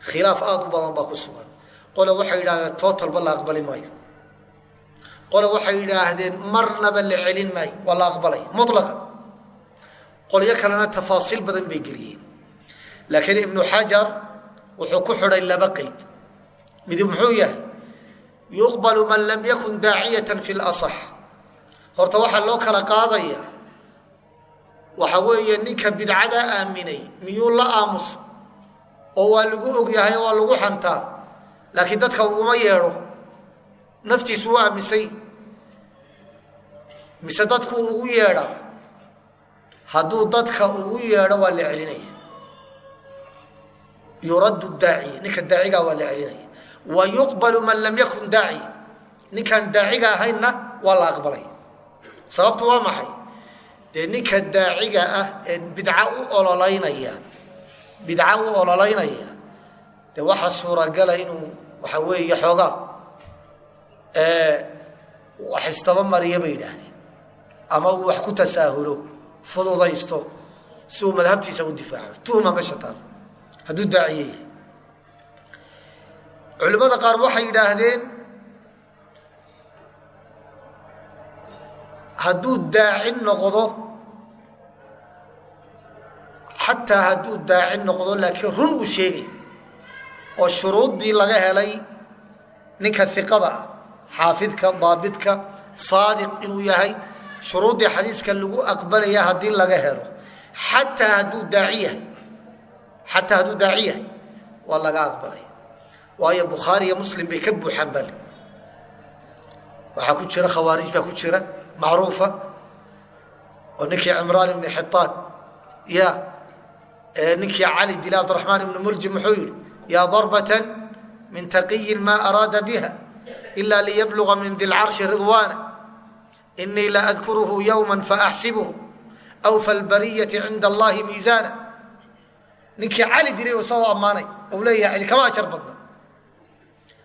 Khilaaf aada u badan baa ku sugan qole waxay yidhahdeen totalba la aqbali maayo. Qole waxay yidhaahdeen marnaba la celin maayo. Waa la aqbalaya mulaqan qolyo kalena tafaasiil badan bay geliyeen. Laakiin ibnu xajar wuxuu ku xidhay laba qeyd midi muxuu yahay? Yuqbalu man lam yakun daaciyatan fi lasax horta waxaa loo kala qaadaya waxa weeye ninka bidcada aaminay miyuu la aamusa oo waa lagu ogyahay waa lagu xantaa laakiin dadka uguma yeedho naftiisu u aaminsay mise dadku ugu yeedhaa hadduu dadka ugu yeedho waa la celinaya. Yuraddu daaciya ninka daacigaa waa la celinaya. Wa yuqbalu man lam yakun daaciya ninkaan daaciga ahaynna waa la aqbalaya sababtu waa maxay? Dee ninka daaciga ah ee bidca u ololaynaya bidca u ololaynaya dee waxaa suuragala inuu waxa weeye xoogaa wax istaba mariya bay yidhaahdeen. Ama uu wax ku tasaahulo fududaysto si uu madhabtiisa u difaaco. Tuhma meesha taala hadduu daaciye. Culimmada qaar waxay yidhaahdeen hadduu daacin noqdo xataa hadduu daacin noqdo laakiin run uu sheegay oo shuruuddii laga helay ninka iqada ah xaafidka daabidka saadiq inuu yahay shuruuddii xadiiska lagu aqbalaya haddii laga helo xataa hadduu daaci yahay xataa hadduu daaci waa laga aqbalaya waayo bukhaari iyo muslim bay ka buuxaan bale waxaa ku jira khawaarij baa ku jira macruufa oo ninkii cimraan ibni xitaan ya ninkii cali dila abdiraxmaan ibni mulji muxuu yihi yaa darbatan min taqiyin maa araada biha ila liyabluga min di lcarshi ridwaana inii la adkuruhu yowma faaxsibuhu awfa lbariyati cinda allahi miisaana ninkii cali dilay isagoo ammaanay u leeyahay cidi kama ajar badna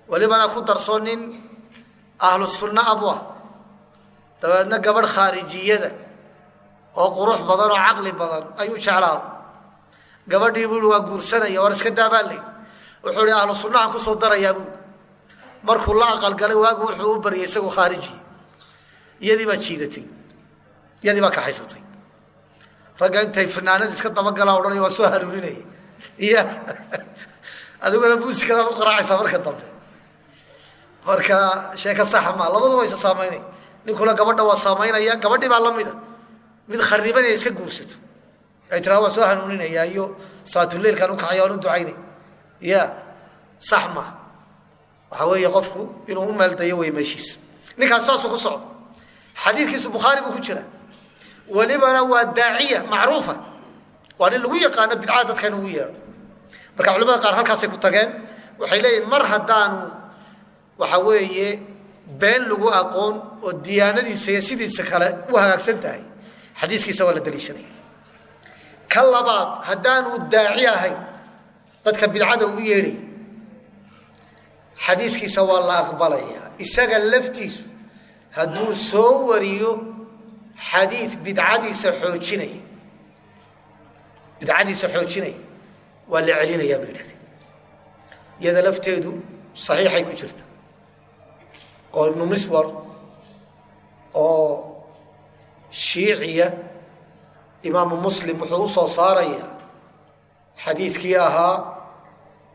walibana ku darso nin ahlu sunna abu ah dabeedna gabadh khaarijiyada oo qurux badan oo caqli badan ayuu jeclaada gabadhii buu i waa guursanaya war iska daabaa ley wuxuu hi ahlu sunnahan ku soo darayaa buu. Markuu la aqalgalay waagu wuxuu u baryay isagoo khaarijiya iyadii baa jiidatay. Iyadii baa kaxaysatay. Ragga intay fanaanad iska dabagala odhanaya waa soo haruurinaya iya. Adiguna muusikadaad u qaraacaysaa marka dambe. Marka sheeko saxa maa labaduba isa saamaynaya ninkuna gabadha waa saamaynaya gabadhii baa lamida mid kharibanaya iska guursato. Ay tiraa waan soo hanuuninaya iyo salaatuleilkaan ukacaya waan u ducaynay ya sax ma. Waxaa weeye qofku inuu u meeldayo wey meeshiisa ninkaas saasuu ku socdo. Xadiidkiisu bukhaari buu ku jira. Welibana waa daaciya macruufa. Waa nin lagu yaqaano bidcada dadka in ugu yeedho. Marka culamada qaar halkaasay ku tageen waxay leeyihiin mar haddaanu waxa weeye been lagu aqoon oo diyaanadiisa iyo sidiisa kale u hagaagsan tahay. Xadiiskiisa waa la daliishanaya ka labaad haddaanu daaci ahayn dadka bidcada ugu yeedhay xadiiskiisa waa la aqbalayaa isaga laftiisu hadduu soo wariyo xadiid bidcadiisa xoojinaya bidcadiisa xoojinaya waa la celinayaa bay idhahdeen iyada lafteedu saxiixay ku jirta. Oo ibnu miswar oo shiiciya imaamu muslim wuxuu u soo saaraya xadiidkii ahaa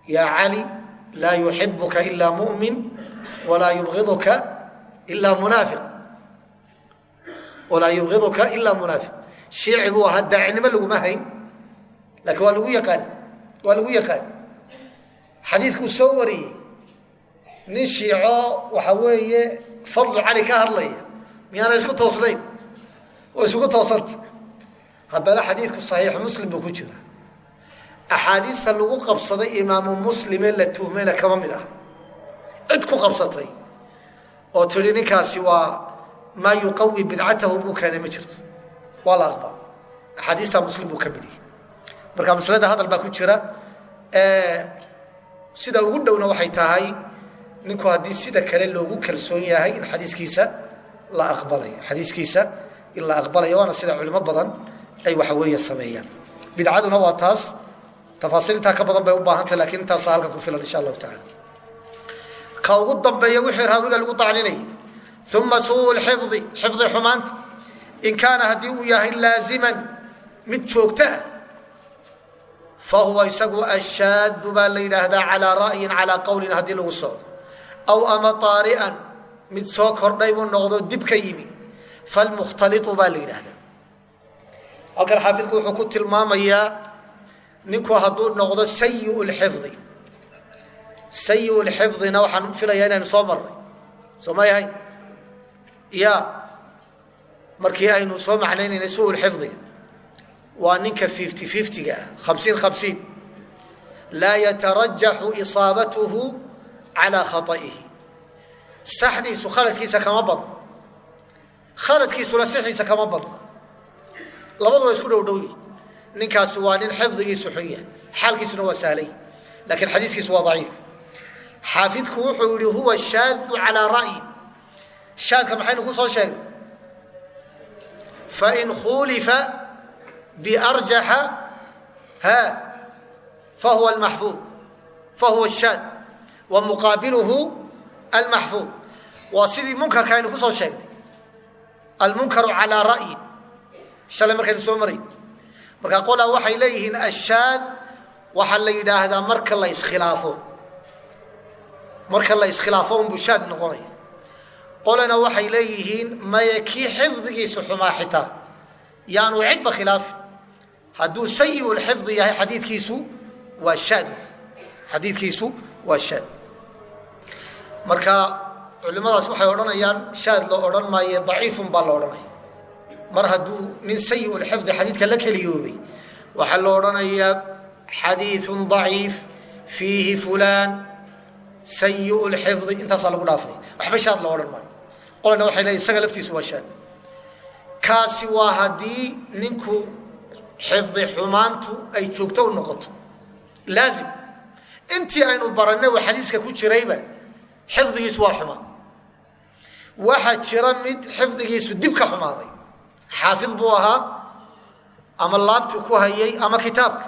yaa cali laa yuxibuka ilaa mumin walaa yubidka ilaa munaafiq walaa yubgiduka ilaa munaafiq shiici buu ahaa daacinimo laguma hayn laakiin waa lagu yaqaani waa lagu yaqaani xadiidkuu soo wariyey nin shiico waxa weeye fadlu cali ka hadlaya miyaana isku toosnayn oo isugu toosanta haddana xadiidku saxiix muslim buu ku jira axaadiista lagu qabsaday imaamu muslimee la tuhmayna kama mid ah. Cid ku qabsatay oo tidhi ninkaasi waa maa yuqawi bidcatahu buu keenay ma jirto. Waa la aqbala axaadiista muslim buu ka mid yahay. Marka maslada hadal baa ku jira sida ugu dhowna waxay tahay ninku haddii sida kale loogu kalsoon yahay in xadiiskiisa la aqbalayo xadiiskiisa in la aqbalayo waana sida culimo badan ay waxa weeye sameeyaan. Bidcaduna waa taas tafaasiil intaa ka badan bay u baahantah lakiin intaasa halkan ku filan insha allahu taala. Ka ugu dambeeya wixii raawiga lagu dacninayay uma suu lxifdi xifdi xumaanta. In kaana haddii uu yahay laaziman mid joogto ah fahuwa isagu ashaadu baa la yidhaahdaa calaa ra'yin calaa qowlin haddii lagu socdo. Aw ama aari'an mid soo kordhay buu noqdo dib ka yimi. Falmukhtaliu baa la yidhaahdaa. Halkan xaafidku wuxuu ku tilmaamayaa ninku hadduu noqdo sayi lxifdi sayi lxifdina waxaan filayaa inaynu soo marnay. Soo ma ya markii aynu soo macnaynaynay su lxifdiga waa ninka fifty fiftyga ah. Hamsiin hamsiin laa yatarajaxu isaabatuhu calaa khaa'ihi saxdiisu khaladkiisa kama badna. Khaladkiisuna sixiisa kama badna. Labadu isku dhow dhowyi ninkaasi waa nin xifdigiisu xun yahay xaalkiisuna waa sahlay lakiin xadiiskiisu waa daciif. Xaafidku wuxuu yihi huwa shaadu calaa ra'yi. Shaadka maxaynu ku soo sheegnay? Fain khulifa barjaxa ha fahuwa maxfuud fahuwa shaad wa muqaabiluhu almaxfuud waa sidii munkarka aynu ku soo sheegnay. Almunkaru calaa ra'yin shalay markaynu soo maray marka qolaa waxay leeyihiin ashaad waxaa la yidhaahdaa marka la iskhilaafo. Marka la iskhilaafo unbuu shaad noqonaya. Qolana waxay leeyihiin maya kii xifdigiisu xumaa xitaa yaanu cidba khilaafi hadduu sayi lxifdi yahay xadiikiisu waa shaad. Xadiidkiisu waa shaad. Marka culimadaas waxay odhanayaan shaad la odhan maaye daciifun baa la odhanaya mar hadduu nin sayi lxifdi xadiidka la keliyoobay waxaa la odhanayaa xadiiun daciif fiihi fulaan sayi lxifdi intaasaa lagu dhaafay. Waxba shaad la odhan maayo. Qolana waxay leeyiin isaga laftiisu waa shaad. Kaasi waa haddii ninku xifdi xumaantu ay joogto u noqoto. Laazim. Intii aynu barannay oo xadiiska ku jirayba xifdigiisu waa xumaa waxaa jira mid xifdigiisu dib ka xumaaday xaafid buu ahaa ama laabtuu ku hayay ama kitaabka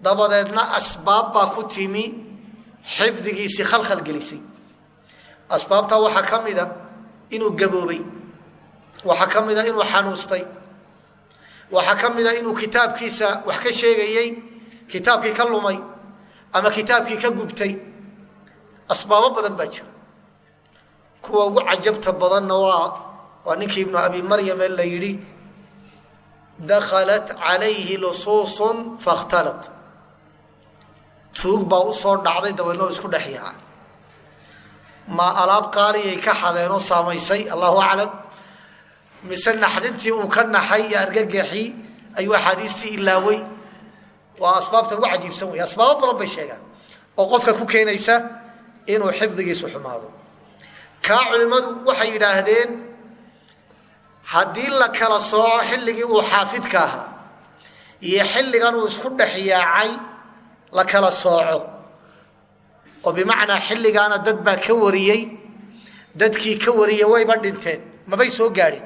dabadeedna asbaab baa ku timi xifdigiisii khalkhal gelisay asbaabtaa waxaa ka mida inuu gaboobay waxaa ka mida inuu xanuustay waxaa ka mida inuu kitaabkiisa wax ka sheegayey kitaabkii ka lumay ama kitaabkii ka gubtay asbaabo badan baa jira kuwa ugu cajabta badanna waa waa ninkii ibnu abi maryam ee la yidhi dakhalat calayhi lusuusun fakhtalat. Tuug baa u soo dhacday dabeedna isku dhex yaaca ma alaab qaaliyay ka xadeen oo saamaysay allahu aclam. Mise naxdintii uu ka naxay iyo argagaxii ayuu axaadiistii ilaawey waa asbaabta ugu cajiibsan wey asbaabo badan bay sheegaan. Oo qofka ku keenaysa inuu xifdigiisu xumaado. Kaa culimmadu waxay yidhaahdeen haddii la kala sooco xilligii uu xaafidka ahaa iyo xilligan uu isku dhex yaacay la kala sooco. Oo bimacnaa xilligaana dad baa ka wariyey dadkii ka wariyey wayba dhinteen mabay soo gaadhin.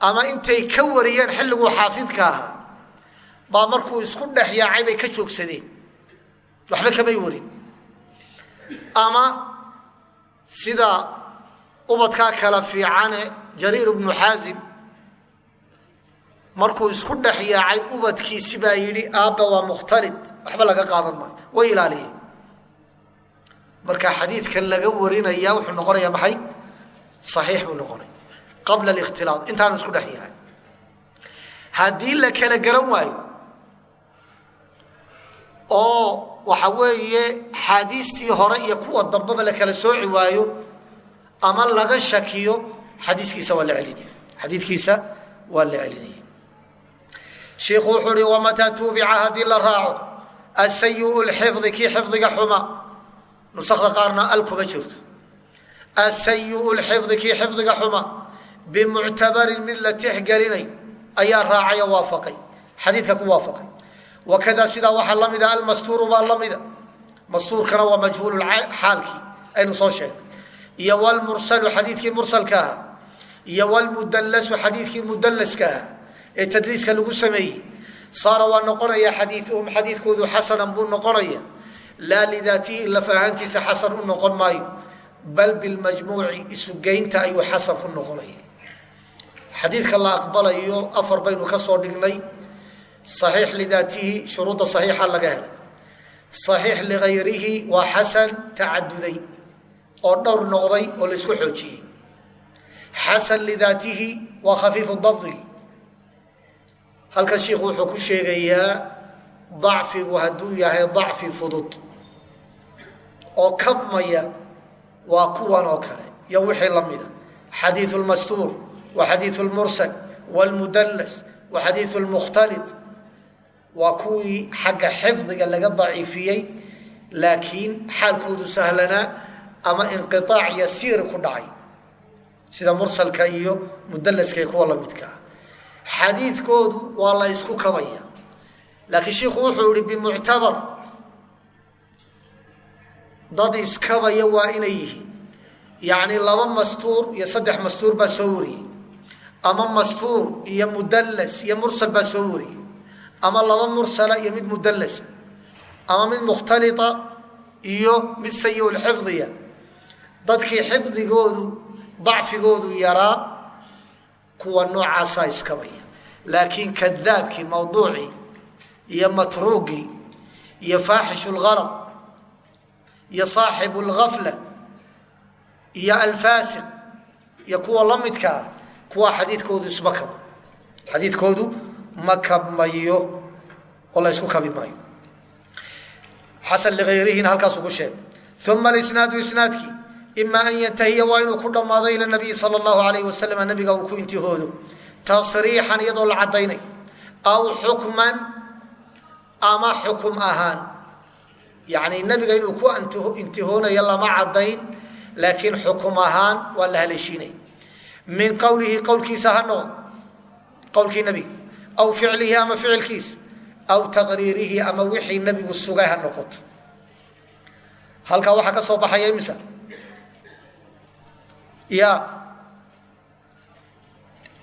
Ama intay ka wariyeen xilliguu xaafidka ahaa baa markuu isku dhex yaacay bay ka joogsadeen. Waxba kamay warin. Ama sida ubadkaa kala fiicane jariir ibnu xaazim markuu isku dhex yaacay ubadkiisi baa yidhi aabba waa mukhtalid waxba laga qaadan maayo. Way ilaaliyeen. Marka xadiidkan laga warinaya wuxuu noqonaya maxay? Saxiix buu noqonay. Qabla alikhtilaa intaanu isku dhex yahay haddii la kala garan waayo oo waxa weeye xaadiistii hore iyo kuwa dambeba la kala sooci waayo ama laga shakiyo xadiiskiisa waa la celinaya. Xadiidkiisa waa la celinaya. Shiikhu wuxuu uhi wamataa tuubica haddii la raaco? Asayiu lxifdi kii xifdiga xuma. Nusakda qaarna al kuma jirto. Asayiu lxifdi kii xifdiga xuma. Bimuctabarin mid la tixgelinayo ayaa raacaya waafaqay. Xadiidka ku waafaqay. Wakada sidaa waxaa la mida almastuuru baa la mida. Mastuurkana waa majhuul xaalkii aynu soo sheegnay. Iyo wlmursalu xadiidkii mursalka ahaa iyo wlmudallasu xadiidkii mudalaskaah ee tadliiska lagu sameeyey. Saara waa noqonaya xadiiuhum xadiidkoodu xasanan buu noqonaya. Laa lidaatihi laf ahaantiisa xasan u noqon maayo bal bilmajmuuci isugeynta ayuu xasan ku noqonaya. Xadiidka la aqbalayo afar baynu ka soo dhignay. Saxiix lidaatihi shuruudda saxiixa laga helay saxiix ligayrihi waa xasan tacaduday oo dhowr noqday oo la isku xoojiyey xasan lidaatihi waa khafiifu dabdigi halkan shiikhu wuxuu ku sheegayaa dacfigu hadduu yahay dacfi fudud. Oo kabmaya waa kuwan oo kale. Iyo wixii la mida. Xadiiu lmastuur wa xadiiu lmursal wاlmudalas wa xadiiu lmukhtalid waa kuwii xagga xifdiga laga daciifiyey laakiin xaalkoodu sahlanaa ama inqiaac yasiir ku dhacay sida mursalka iyo mudalaska iyo kuwa lamidka ah. Xadiidkoodu waa la ysku kabaya. Laakiin shiikhu wuxuu yihi bimuctabar. Dad iskabaya waa inay yihiin. Yacni laba mastuur iyo saddex mastuur baa soo wariyey. Ama mastuur iyo mudallas iyo mursal baa soo wariyey. Ama laba mursala iyo mid mudallasa ama mid mukhtalita iyo mid sayi-ulxifdiya dadkii xifdigoodu dacfigoodu yaraa kuwa noocaasaa iskabaya laakiin kadaabkii mawduucii iyo matruugii iyo faaxishu lgarad iyo saaxibu lgafla iyo alfaasiq iyo kuwa la midkaa kuwa xadiidkoodu isma kabo. Xadiidkoodu ma kabmayo oo la kabi maayo. Xasan ligayrihina halkaasuu ku sheegay. Uma alisnaadu isnaadkii ima an yantahiya waa inuu ku dhammaado ila nabiyi sal اllahu alayh wasalam nabiga uu ku intihoodo tasriixan iyadoo la caddaynay aw xukman ama xukum ahaan yani nabiga inuu ku intihoonayo lama caddayn laakiin xukum ahaan waa la haleeshiinay min qowlihi qowlkiisa ha noqdo qowlkii nabiga aw ficlihi ama ficilkiisa aw taqriirihi ama wixii nabigu sugay ha noqoto halkaa waxaa ka soo baxaya imisa ya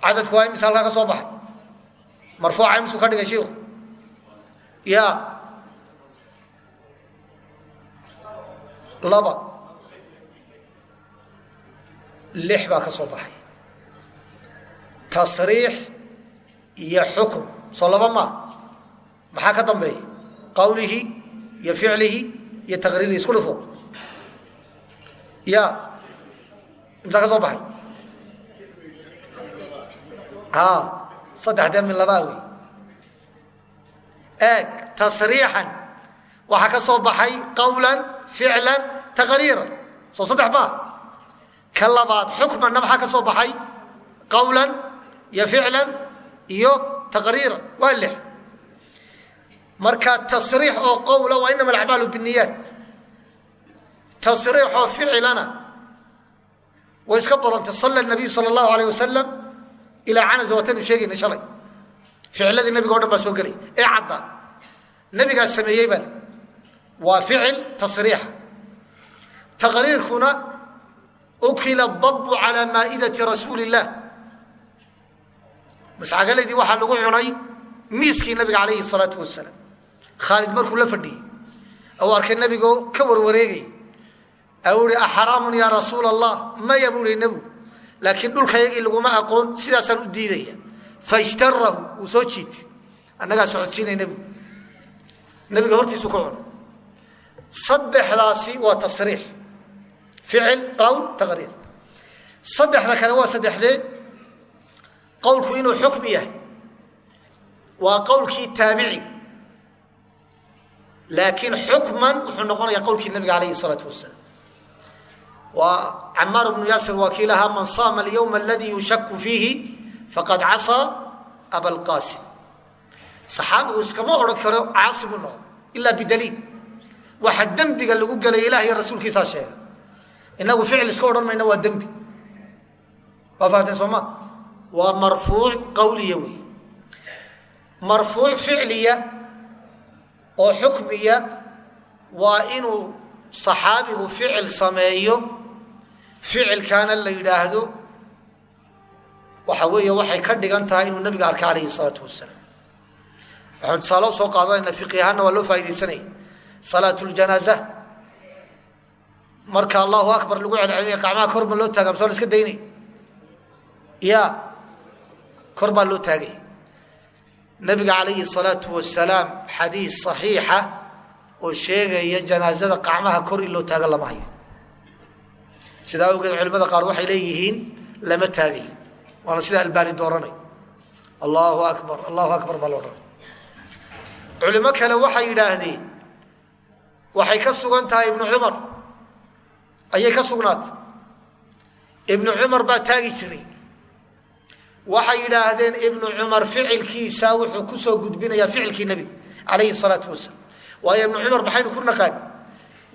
cadadku waa imise halkaa ka soo baxay marfuuca imisuu ka dhigay shiiku ya laba. Lix baa ka soo baxay tasriix iyo xukum soo laba maa maxaa ka dambeeya qawlihi iyo ficlihi iyo taqriirihi isku dhifo ya imsaa ka soo baxay a saddex dee min labaa wey eeg tasriixan. Waxaa ka soo baxay qawlan ficlan taqriiran. Soo saddex maa ka labaad xukmanna maxaa baxay qawlan iyo ficlan iyo taqriiran. Waa marka tasriix oo qowla waa inama alacmaalu biniyaat tasriix oo ficilana way iska badantay sala nabiyu sala allahu alayh wasalam ilaa canasa waataynu sheegayna shalay. Ficiladii nabiga o dhan baa soo gelaya ee caddaa nabigaa sameeyey baa waa ficil tasriixa. Taqriirkuna ukila dabu calaa maa'idati rasuuli illah mascagaladii waxaa lagu cunay miiskii nabiga calayhi salaatu wasalaam khaalid markuu la fadhiyey ou arkay nabigoo ka warwareegay. u i axaraamun yaa rasuul allah maya buu i nebigu laakiin dhulkayagii laguma aqoon sidaasaan u diidaya. Faishtarahu wuu soo jiitay. Annagaa socodsiinay nebigu. Nebiga hortiisu ku cuno. Saddexdaasi waa tasriix. Ficil qowl taqriir. Saddexda kale waa saddexdee qowlku inuu xukmi yahay. Waa qowlkii taabiciga laakiin xukman wuxuu noqonayaa qowlkii nabiga alayhi salaatu wasalaam waa camaar bnu yaasir waa kii lahaa man saama alyowma aladii yushaku fiihi faqad casaa abalqaasim saxaabigu iskama odhan karo caasimu noqdo ilaa bidaliil. Waxa dembiga lagu gelay ilah iyo rasuulkiisaa sheega. Inagu ficil iska odhan mayna waa dembi. Waa fahamteen soo ma? Waa marfuuc qawliya wey marfuuc ficliya oo xukmiya waa inuu saxaabigu ficil sameeyo ficilkaana la yidhaahdo waxa weeye waxay ka dhigan tahay inuu nabiga arkay calayhi salaatu wasalaam waxaan tusaalo soo qaadanayna fiqiahaanna waa loo faa'idaysanaya salaat ljanaaza marka allahu akbar lagu celcelinaya qacmaha kor ma loo taaga amse la iska daynay? Ya kor baa loo taagaya nabiga calayhi salaatu wasalaam xadiis saxiixa oo sheegaya janaazada qacmaha kor in loo taago lama hayo sidaa awgeed culimada qaar waxay leeyihiin lama taagay. Waana sida albaani dooranay. Allahu akbar allahu akbar baa la odhanay culimo kale waxay yidhaahdeen waxay ka sugan tahay ibnu cumar. Ayay ka sugnaatay. Ibnu cumar baa taagi jiray. Waxay yidhaahdeen ibnu cumar ficilkiisa wuxuu ku soo gudbinayaa ficilkii nebiga calayhi salaatu wasalaam. Waayo ibnu cumar maxaynu ku naqaan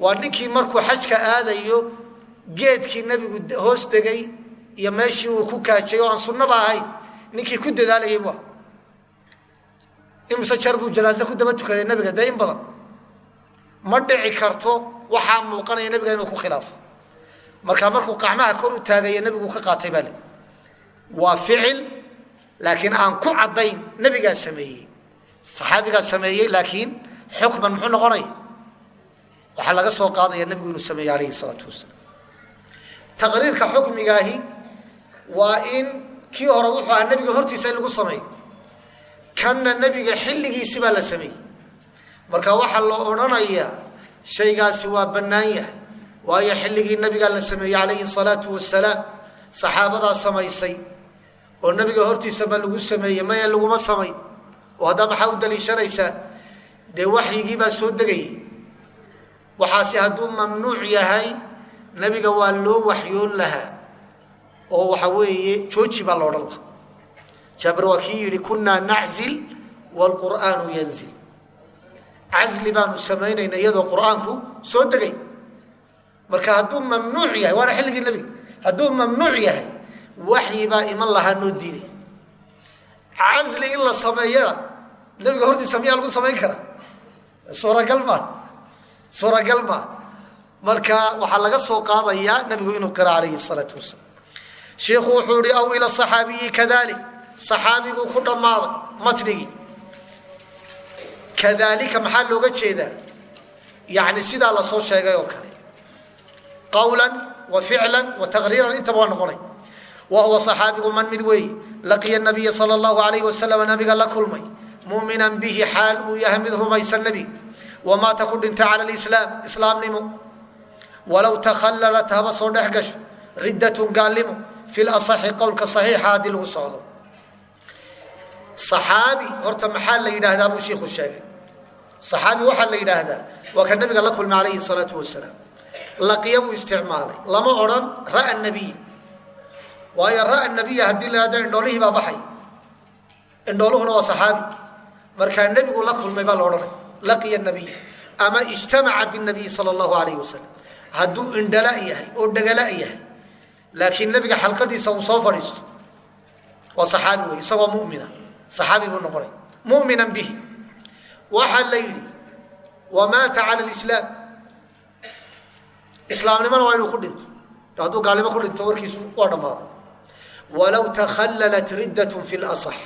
waa ninkii markuu xajka aadayo geedkii nebigu hoos degay iyo meeshii uu ku kaajay oo aan sunnaba ahayn ninkii ku dadaalayay bu imise jeer buu janaaze ku daba tukaday nebiga dee in badan. Ma dhici karto waxaa muuqanaya nebiga inuu ku khilaafo marka markuu qacmaha kor u taagaya nebigu ka qaatay baa le waa ficil laakiin aan ku caddayn nebigaa sameeyey. Saxaabigaa sameeyey laakiin xukman muxuu noqonaya? Waxaa laga soo qaadaya nebigu inuu sameeyey alayhi salaatu wasalaam taqriirka xukmigaahi waa in kii hore wuxuu ahaa nebiga hortiisa in lagu sameeyo kanna nebiga xilligiisi baa la sameeyey marka waxaa la odhanayaa shaygaasi waa bannaan yahay waayo xilligii nabigaa la sameeyey calayhi salaatu wasalaam saxaabadaa samaysay oo nabiga hortiisaba lagu sameeyey maya laguma samay. Oo haddaa maxaa u daliishanaysaa dee waxyigii baa soo degayay. Waxaasi hadduu mamnuuc yahay nabiga waa loo waxyoon lahaa oo waxa weeye jooji baa la odhan lahaa. Jaabir waa kii yidhi kunaa naczil wlqur'aanu yanzil. Casli baanu samaynayna iyadoo qur'aanku soo degay. Marka hadduu mamnuuc yahay waana xilligii nebiga hadduu mamnuuc yahay waxyi baa iman lahaa noo diiday. Casli in la sameeyana nebiga hortiisa miyaa lagu samayn karaa? Suuragal maa suuragal maa marka waxaa laga soo qaadayaa nabigu inuu qira alayhi salaau wasalaam. Shiikhu wuxuu ihi aw ila axaabiyi kaali axaabiguu ku dhammaaday matnigii kadaalika maxaa looga jeedaa? Yani sidaa la soo sheegay oo kale. Qawla wa ficla wa taqriiran intaba waa noqonay. Wa huwa axaabigu man mid weeye. Laqiya nabiya sal اllahu alayh wasalam nabiga la kulmay. Muminan bihi xaal uu yahay mid rumaysan nebiga wamaata ku dhintay cala lislaam islaamnimo walow takhallalat haba soo dhex gasho riddatun gaalnimo fi lasaxi qowlka saxiixa haddii lagu socdo saxaabi horta maxaa la yidhaahdaa buu shiiku sheegay saxaabi waxaa la yidhaahdaa waa ka nabiga la kulmay calayhi salaatu wasalaam laqiya buu isticmaalay lama odhan ra'a nabiy waayo ra'a nabiya haddii la yidhahdo indhoolihii baa baxay indhooluhuna waa saxaabi markaa nebigu la kulmay baa la odhanay laqiya nabiy ama ijtamaca binabiy sala allahu alayhi wasalam hadduu indhala yahay oo dhagala yahay laakiin nebiga xalqadiisa uu soo fadhiisto. Waa saxaabi wey isagoo mumina. Saxaabi buu noqonay muminan bihi. Waxaa la yidhi wamaata cala lislaam islaamnimona waa inuu ku dhinto hadduu gaalnimo ku dhinto warkiisu waa dhammaaday. Walow takhallalat riddatun fi lasax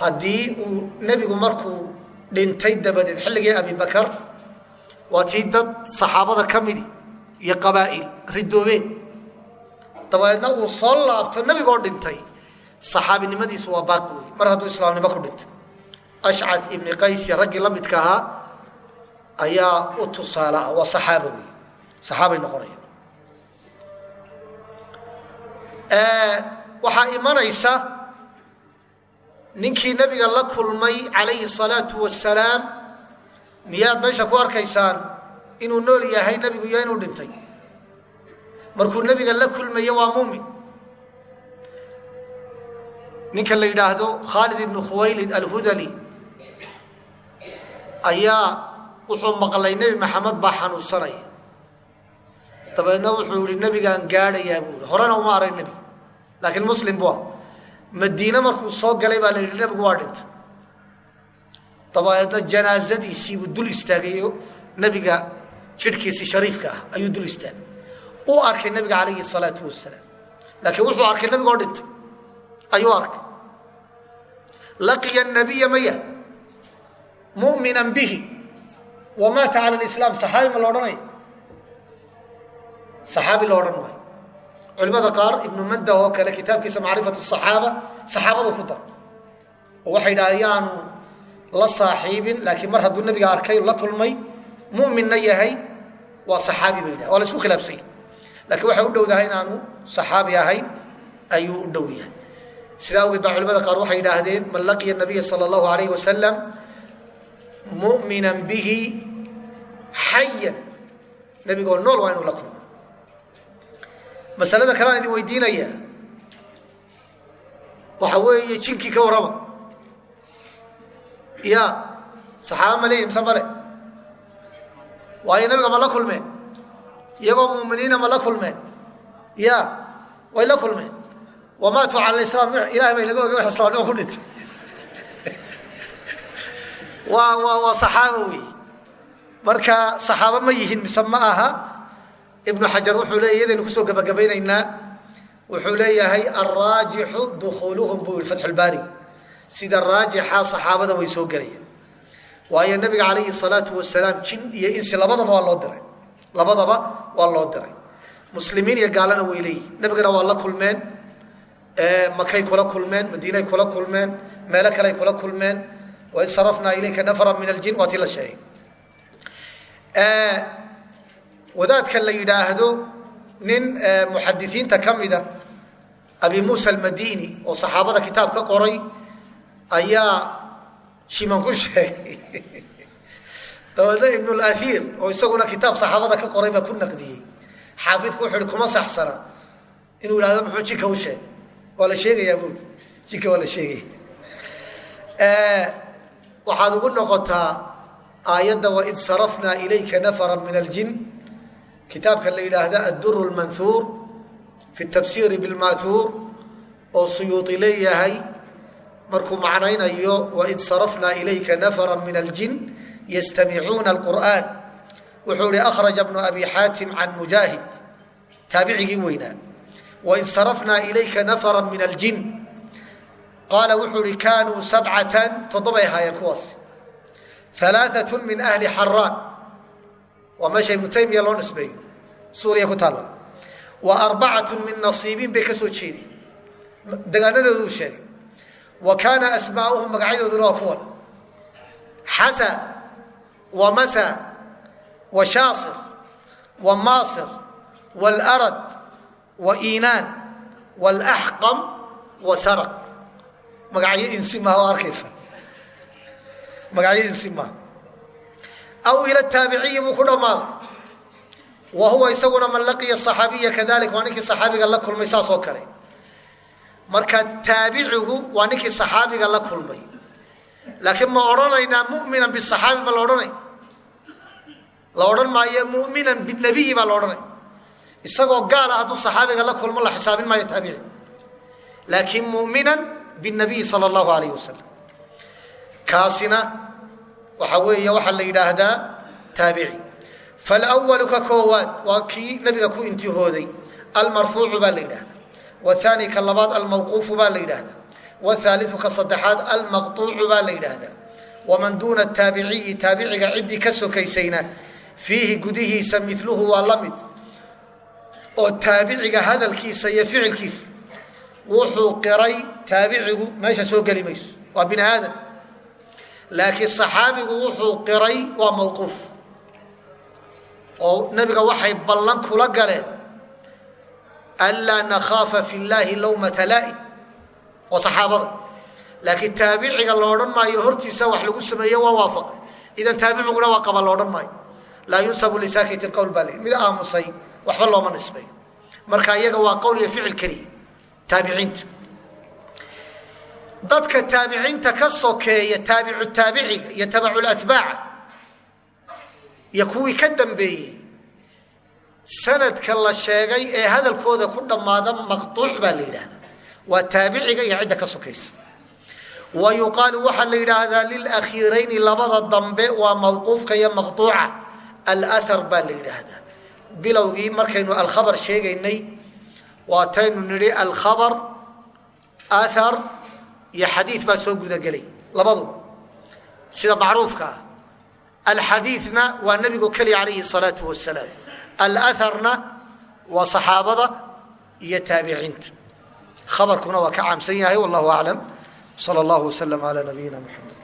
haddii uu nebigu markuu dhintay dabadeed xilligii abibakar waa tii dad saxaabada ka midi iyo qabaa'il ridoobeen dabadeedna uu soo laabto nebigoo dhintay. Saxaabinimadiisu waa baaqi wey mar hadduu islaamnimo ku dhintay. Ashcad ibni qays raggii la midka ahaa ayaa u tusaale ah waa saxaaba wey saxaabay noqonaya waxaa imanaysa ninkii nebiga la kulmay calayhi salaatu wasalaam miyaad meesha ku arkaysaan inuu nool yahay nebigu iyo inuu dhintay? Markuu nebiga la kulmayo waa muumin. Ninka la yidhaahdo khaalid ibnu khuwaylid alhudali ayaa wuxuu maqlay nebi maxamed baa xanuunsanaya dabeedna wuxuu yihi nebigaan gaadhayaa buu yihi horena uma arag nebi laakiin muslim bu ah. Madiine markuu soo galay baa la yidhi nebigu waa dhintay dabeedna janaazadiisiibuu dul istaagayo nebiga jidhkiisii shariifka ah ayuu dul istaagay uu arkay nebiga calayhi salaatu wasalaam laakiin wuxuu arkay nebigoo dhintay ayuu arkay laqiya nabiya maya mumina bihi wa cala lislaam saxaabi ma la odhanaya saxaabi la odhan maayo culimada qaar ibnu manda oo kale kitaabkiisa macrifatu saxaaba saxaabadu ku daro oo waxay yaanu la saaxiibin laakiin mar hadduu nebiga arkay la kulmay muminna yahay waa saxaabi bay dhaha waa la isku khilaafsany lakiin waxay u dhowdahay inaanu saxaabi ahayn ayuu u dhow yahay. Sidaa awgeed baa culimada qaar waxay yidhaahdeen man laqiya nabiya sala allahu alayh wasalam mumina bihi xayan nebigoo nool waa inuu la kulmo. Masalada kalean idin weydiinaya. Waxa weeye jinkii ka warrama ya saxaaba ma leeyihi mise male waayo nabiga ma la kulmeen iyagoo muminiina ma la kulmeen ya way la kulmeen wamaatuu cala islaam ilahay bay laga ogay wax islaamnimo ku dhintay waa waa waa saxaaba wey marka saxaabo ma yihiin mise ma aha. Ibnu xajar wuxuu leeya iyadaynu ku soo gabagabaynaynaa wuxuu leeyahay alraajixu dukuuluhum buu yihi fatxulbaari sida raajixa saxaabada way soo gelayaan waayo nabiga calayhi salaatu wasalaam jin iyo insi labadaba waa loo diray. Labadaba waa loo diray. Muslimiin iyo gaalana way leeyihiin nebigana waa la kulmeen makay kula kulmeen madiinay kula kulmeen meelo kaley kula kulmeen. Waid sarafnaa ilayka nafra min aljin waa tii la sheegay. Wadaadka la yidhaahdo nin muxadisiinta ka mida abi muusa almadini oo saxaabada kitaab ka qoray ayaa shiman ku sheegay dabeedna ibnulahir oo isaguna kitaab saxaabada ka qoray baa ku naqdiyey. Xaafidku wuxuu ihi kuma saxsana. Inuu yidhahdo muxuu jinka u sheegay? Waa la sheegayaa buui jinka waa la sheegaya waxaad ugu noqotaa aayadda waid sarafnaa ilayka nafra min aljin. Kitaabka la yidhaahda adduru lmanhuur fi tafsiiri bilmaathuur oo suyuudi leeyahay markuu macnaynayo waid sarafnaa ilayka nafra min aljin yastamicuuna alqur'an. Wuxuu ihi akhraja bnu abi xaatim can mujaahid taabicigii weynaa. Waid sarafnaa ilayka nafra min aljin. Qaala wuxuu ihi kaanuu sabcatan. Toddobay ahaayeen kuwaas. Alaaatu min ahli xaraan waa meesha ibnu taymiya loo nisbeeyo. Suuriya ku taalla. Wa arbacatu min nasiibiin bay ka soo jeedeen. Degaanadoodu uu sheegay wa kaana asmaauhum magacyadooduna waa kuwan xasa wa masa wa shaasir wa maasir wاlrad wa inaan wاlaxqam wa saraq magacyo insi maha oo arkaysa magacyo insi maha aw ila taabiciyi buu ku dhammaaday wa huwa isaguna man laqiya صaxaabiya kadalik waa ninkii صaxaabiga la kulmay saas oo kale marka taabicigu waa ninkii saxaabiga la kulmay. Laakiin ma odhanaynaa mumina biaaabi ma laodhanay la odhan maayo mumina binabiyi baa la odhanay. Isagoo gaala ah hadduu saxaabiga la kulmo la xisaabin maayo taabici. Laakiin mumina binabiyi sal allahu alayh wasalam kaasina waxaa weeye waxaa la yidhaahdaa taabici. Falwalu ka koowaad waa kii nabiga ku intihooday almarfuucu baa la yidhaahdaa wathani ka labaad almawquufu baa la yidhaahdaa. Whaaliu ka saddexaad almaqطuucu baa la yidhaahdaa. Waman duuna taabiciyi taabiciga ciddii ka sokaysayna fiihi gudihiisa miluhu waa la mid. Oo taabiciga hadalkiisa iyo ficilkiisa wuxuu qiray taabicigu meesha soo geli mayso. Waa bini aadam laakiin saxaabigu wuxuu qiray waa mawquuf. Oo nebiga waxay ballan kula galeen anlaa nakhaafa fi llaahi lawmata laa'im waa saxaabada laakiin taabiciga la odhan maayo hortiisa wax lagu sameeye waa waafaqay idan taabiciguna waa qaba la odhan maayo laa yunsabu lisakit qowl baa l mid aamusay waxba looma nisbay marka iyaga waa qowl iyo ficil keliya taabiciinta dadka taabiciinta ka sokeeya taabicu taabiciga iyo tabaculatbaaca iyo kuwii ka dambeeyey sanadka la sheegay ee hadalkooda ku dhammaada maqtuuc baa la yidhaahdaa. Waa taabiciga iyo cidda ka sokaysa wa yuqaalu waxaa la yidhaahdaa lilakhiirayni labada dambe waa mawquufka iyo maqtuuca. Alahar baa la yidhaahdaa. Bilowgii markaynu alkhabar sheegaynay waataynu nidhi alkhabar ahar iyo xadiid baa soo gudagelay labaduba. Sida macruufka ah. Alxadiidna waa nebigu keliya calayhi salaau wasalaam alaharna waa saxaabada iyo taabiciinta khabarkuna waa ka caamsan yahay wallahu aclam sal allahu waslm ala nabiyina mxamed